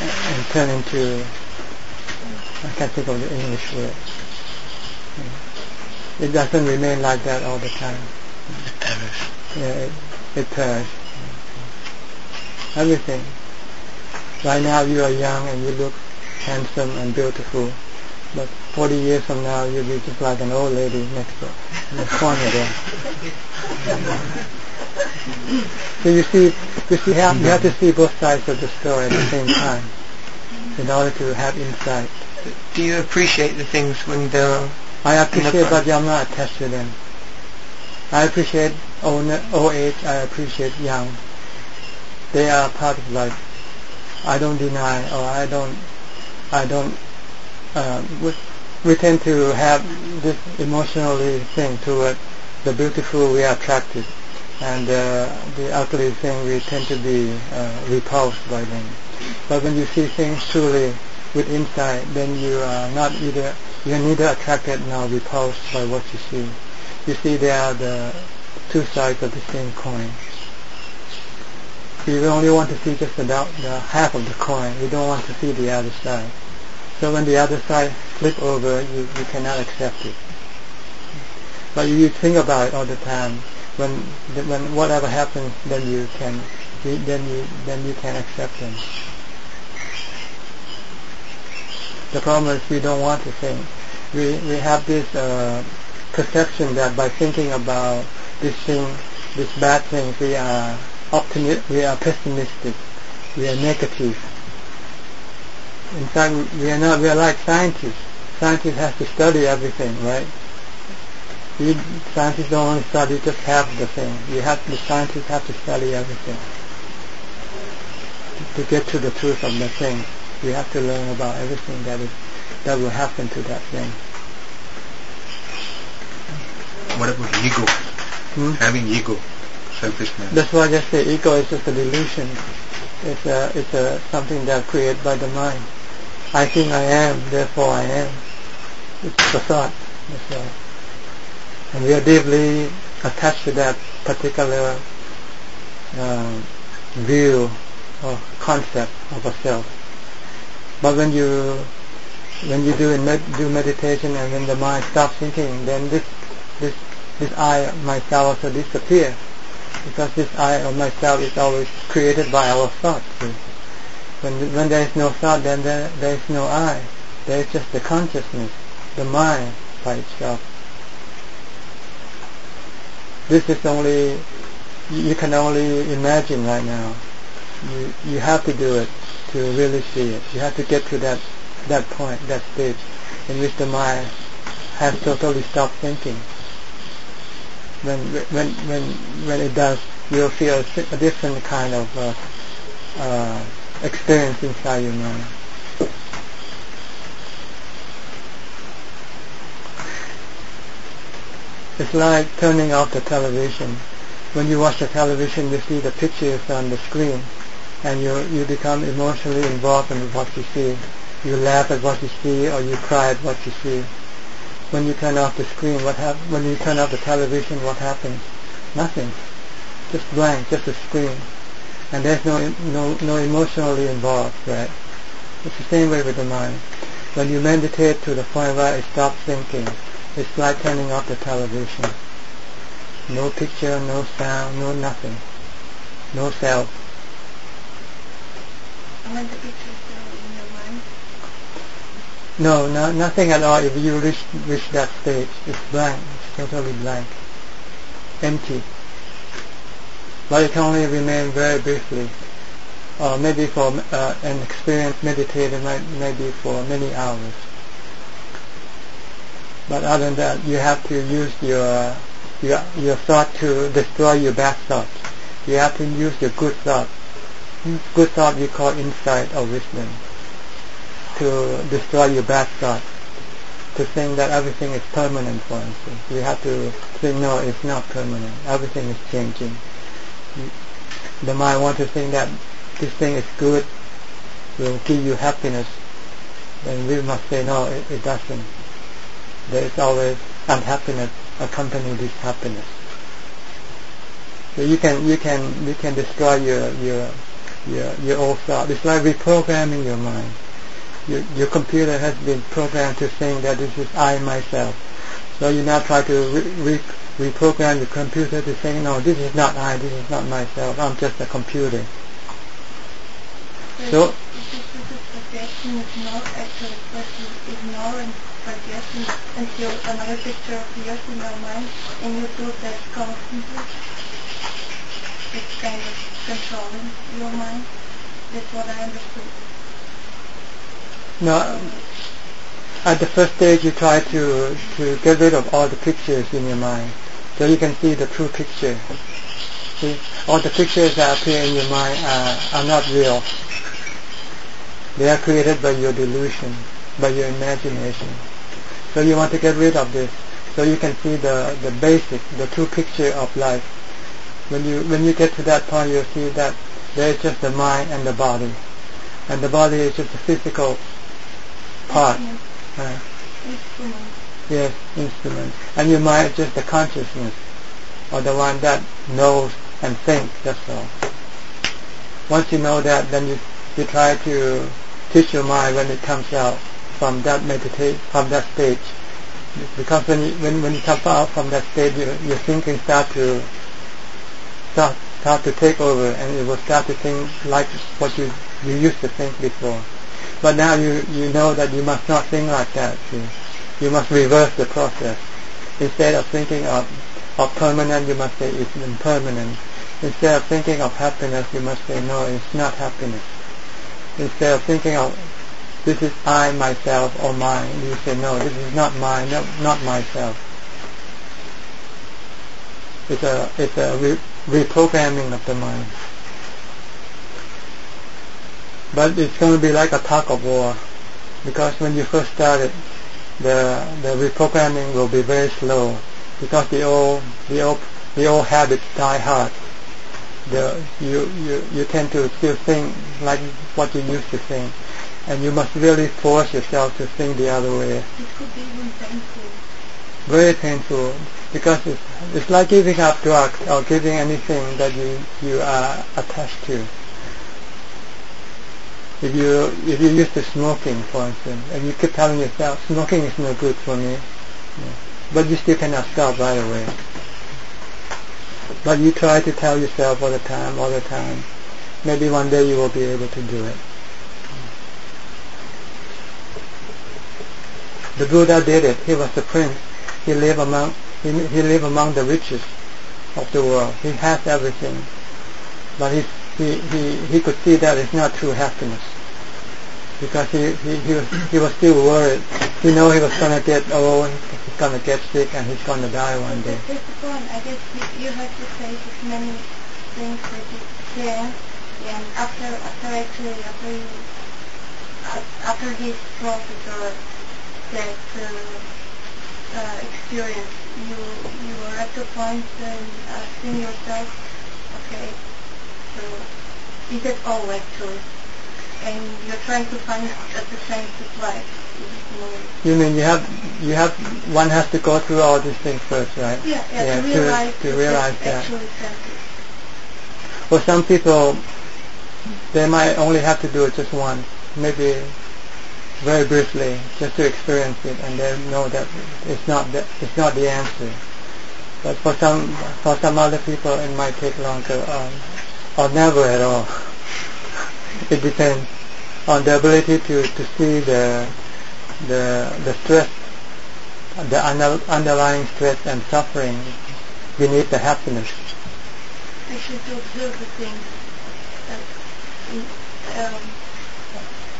and turn into I can't think of the English word. It doesn't remain like that all the time. It perishes. Yeah, it, it perishes. Everything. Right now you are young and you look handsome and beautiful, but 40 years from now you'll be just like an old lady next door in the corner there. so you see, you see, how, you have to see both sides of the story at the same time in order to have insight. Do you appreciate the things when they're I appreciate, but I'm not attached to them. I appreciate old, old age. I appreciate young. They are part of life. I don't deny, or I don't, I don't. Uh, we, we tend to have this emotionally thing toward the beautiful we are attracted. and uh, the ugly thing we tend to be uh, repulsed by them. But when you see things truly with insight, then you are not either you're neither attracted nor repulsed by what you see. You see they are the two sides of the same coin. You only want to see just about the half of the coin. You don't want to see the other side. So when the other side flip over, you, you cannot accept it. But you think about it all the time. When when whatever happens, then you can then you then you can accept them. The problem is we don't want to think. We we have this uh, perception that by thinking about this thing, this bad thing, we are optimistic, we are pessimistic, we are negative. In fact, we are not. We are like scientists. Scientists have to study everything, right? You, scientists don't only study just half the thing. You have the scientists have to study everything to get to the truth of the thing. You have to learn about everything that is that will happen to that thing. What about ego? Hmm? Having ego, selfishness. That's why I just say ego is just a delusion. It's a it's a something that created by the mind. I think I am, therefore I am. It's a thought. That's all. And we are deeply attached to that particular uh, view or concept of self. But when you when you do med- do meditation and when the mind stops thinking, then this this this I myself also disappears because this I or myself is always created by our thoughts. Hmm. When when there is no thought, then there, there is no I. There is just the consciousness, the mind by itself. This is only you can only imagine right now. You you have to do it to really see it. You have to get to that that point, that stage in which the mind has totally stopped thinking. When when when when it does, you'll feel a, different kind of uh, uh, experience inside your mind. It's like turning off the television. When you watch the television, you see the pictures on the screen, and you you become emotionally involved in what you see. You laugh at what you see, or you cry at what you see. When you turn off the screen, what hap- When you turn off the television, what happens? Nothing. Just blank, just a screen, and there's no no no emotionally involved, right? It's the same way with the mind. When you meditate to the point where it stops thinking, it's like turning off the television. No picture, no sound, no nothing. No self. No, no, nothing at all. If you reach, reach that stage, it's blank. It's totally blank. Empty. But it can only remain very briefly. Or maybe for uh, an experienced meditator, maybe for many hours. But other than that, you have to use your your your thought to destroy your bad thoughts. You have to use your good thought. Good thought we call insight or wisdom to destroy your bad thoughts. To think that everything is permanent, for instance. We have to think, no, it's not permanent. Everything is changing. The mind wants to think that this thing is good, will give you happiness. Then we must say, no, it, it doesn't there is always unhappiness accompanying this happiness. So you can you can you can destroy your your your your old thought. It's like reprogramming your mind. Your your computer has been programmed to think that this is I myself. So you now try to re, re, reprogram your computer to say, no, this is not I, this is not myself. I'm just a computer. So constantly. It's kind of controlling your mind. That's what I understood. No, at the first stage you try to, to get rid of all the pictures in your mind so you can see the true picture. See, all the pictures that appear in your mind are, are not real. They are created by your delusion, by your imagination. So you want to get rid of this so you can see the, the basic, the true picture of life. When you when you get to that point, you'll see that there is just the mind and the body, and the body is just a physical part. Uh, Instrument. yes, instrument, and your mind is just the consciousness, or the one that knows and thinks. That's all. Once you know that, then you you try to teach your mind when it comes out from that meditate from that stage. Because when you, when when you come out from that stage, your your thinking start to start start to take over, and it will start to think like what you you used to think before. But now you you know that you must not think like that. See? You must reverse the process. Instead of thinking of of permanent, you must say it's impermanent. Instead of thinking of happiness, you must say no, it's not happiness. Instead of thinking of this is I, myself, or mine, you say no, this is not mine, no, not myself. It's a it's a reprogramming of the mind. But it's going to be like a tug of war, because when you first started, the the reprogramming will be very slow, because the old the old the old habits die hard. The you you you tend to still think like what you used to think, and you must really force yourself to think the other way. It could be even painful. Very painful because it's it's like giving up drugs or giving anything that you you are attached to. If you if you're used to smoking, for instance, and you keep telling yourself smoking is no good for me, but you still cannot stop right away. But you try to tell yourself all the time, all the time. Maybe one day you will be able to do it. The Buddha did it. He was the prince. He lived among he, he lived among the richest of the world. He has everything, but he he he, he could see that it's not true happiness because he he he was, he was still worried. He know he was gonna get old, he's gonna get sick, and he's gonna die one day. That's the point. I guess you, you have to face as many things that you can, and after after actually after after this process or that uh, uh, experience, you you are at the point and asking yourself, okay, so is it all actually? And you're trying to find at the of life. You mean you have you have one has to go through all these things first, right? Yeah, yeah, Yeah, to to- realize to that realize that. For some people, they might only have to do it just once, maybe very briefly, just to experience it, and they know that it's not the, it's not the answer. But for some for some other people, it might take longer, um, or never at all. [laughs] it depends on the ability to, to see the the the stress, the under, underlying stress and suffering beneath the happiness. Actually, to observe the things. Um,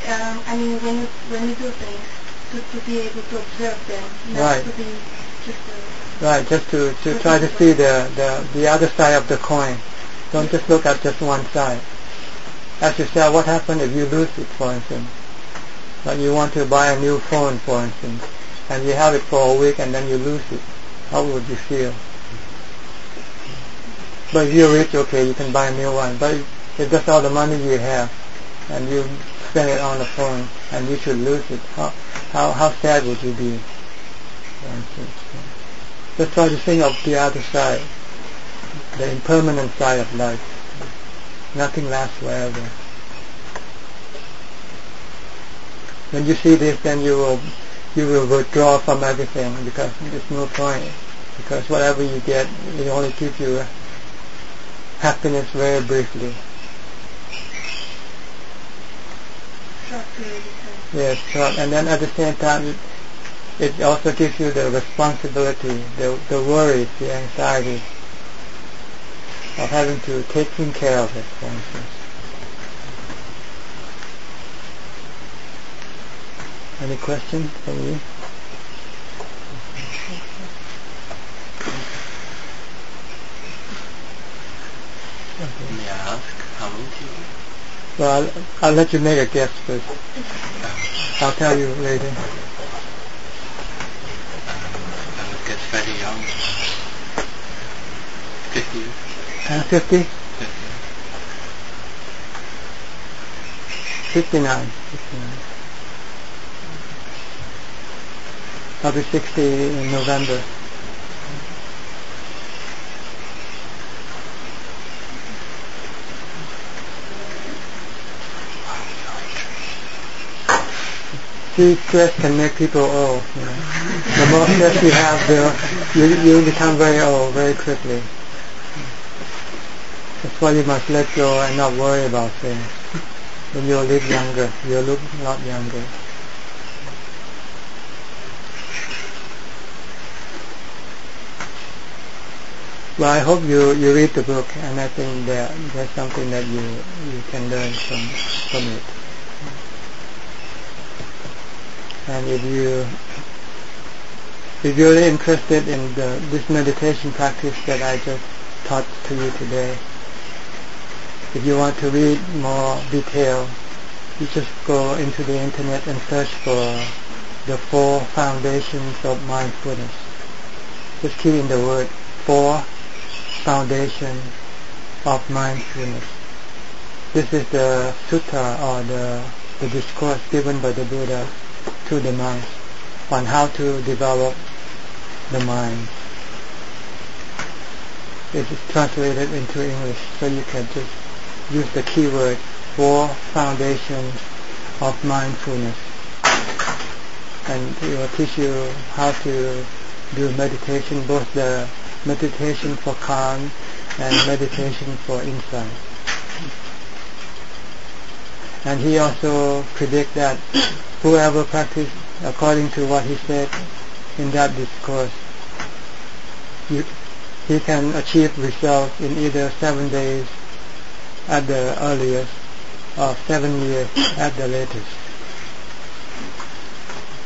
um, I mean, when you when you do things, to, to be able to observe them, not Right. to be just a Right, just to, to try to see the, the, the other side of the coin. Don't just look at just one side. Ask yourself what happens if you lose it, for instance. Like you want to buy a new phone, for instance, and you have it for a week and then you lose it. How would you feel? But if you're rich, okay, you can buy a new one. But if that's all the money you have, and you spend it on the phone, and you should lose it, how how how sad would you be? Just try to think of the other side, the impermanent side of life. Nothing lasts forever. When you see this, then you will you will withdraw from everything because there's no point. Because whatever you get, it only gives you happiness very briefly. short period of time. Yes. And then at the same time, it, also gives you the responsibility, the, the worries, the anxiety of having to taking care of it, for instance. Any questions from you? May I ask how are? Well, I'll, I'll let you make a guess first. I'll tell you later. I would guess very young. 50 years. And 50? 59. 59. I'll be 60 in November. See, stress can make people old. You know. The more stress you have, the you you become very old very quickly. That's why you must let go and not worry about things. Then you'll live younger. You'll look a lot younger. Well, I hope you, you read the book, and I think that there's something that you you can learn from from it. And if you if you're interested in the, this meditation practice that I just taught to you today, if you want to read more detail, you just go into the internet and search for the four foundations of mindfulness. Just key in the word four foundation of mindfulness. This is the sutta or the, the discourse given by the Buddha to the monks on how to develop the mind. It is translated into English, so you can just use the keyword four foundations of mindfulness. And it will teach you how to do meditation, both the meditation for calm and meditation for insight. And he also predict that whoever practice according to what he said in that discourse, you, he can achieve results in either seven days at the earliest or seven years at the latest.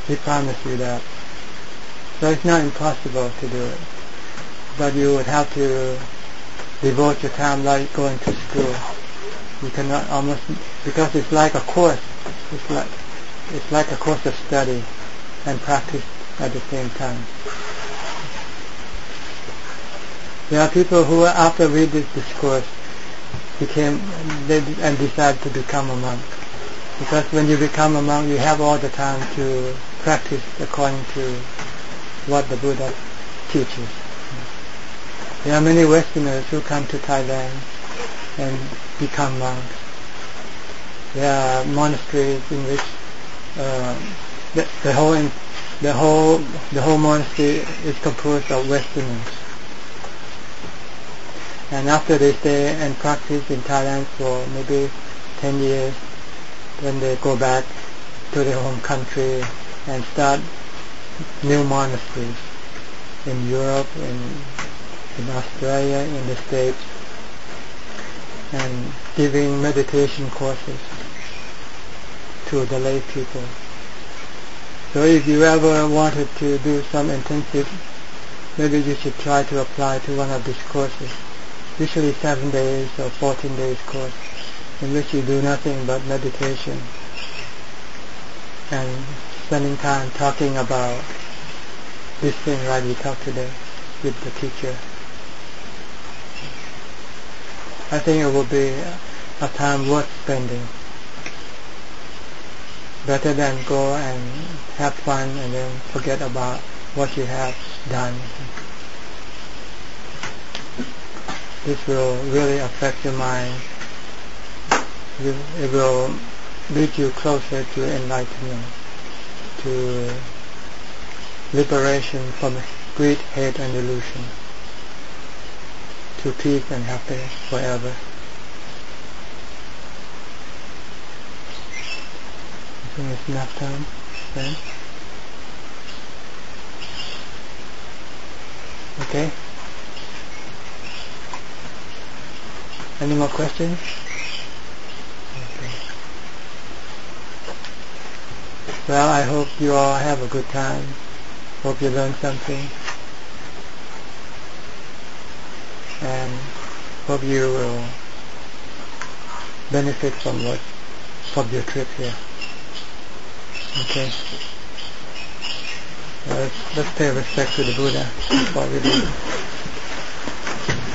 He promised you that. So it's not impossible to do it but you would have to devote your time like going to school. You cannot almost because it's like a course. It's like it's like a course of study and practice at the same time. There are people who, after read this discourse, became and decided to become a monk. Because when you become a monk, you have all the time to practice according to what the Buddha teaches. There are many Westerners who come to Thailand and become monks. There are monasteries in which uh, the, the whole the whole the whole monastery is composed of Westerners. And after they stay and practice in Thailand for maybe 10 years, then they go back to their home country and start new monasteries in Europe, in in Australia, in the States, and giving meditation courses to the lay people. So if you ever wanted to do some intensive, maybe you should try to apply to one of these courses. Usually seven days or 14 days course in which you do nothing but meditation and spending time talking about this thing like we talked today with the teacher. I think it will be a time worth spending. Better than go and have fun and then forget about what you have done. This will really affect your mind. It will lead you closer to enlightenment, to liberation from greed, hate, and illusion to peace and happiness forever. I think it's enough time, then. Okay? Any more questions? Okay. Well, I hope you all have a good time. Hope you learned something. And hope you will benefit from what from your trip here. Okay. Uh, let's, pay respect to the Buddha before we leave.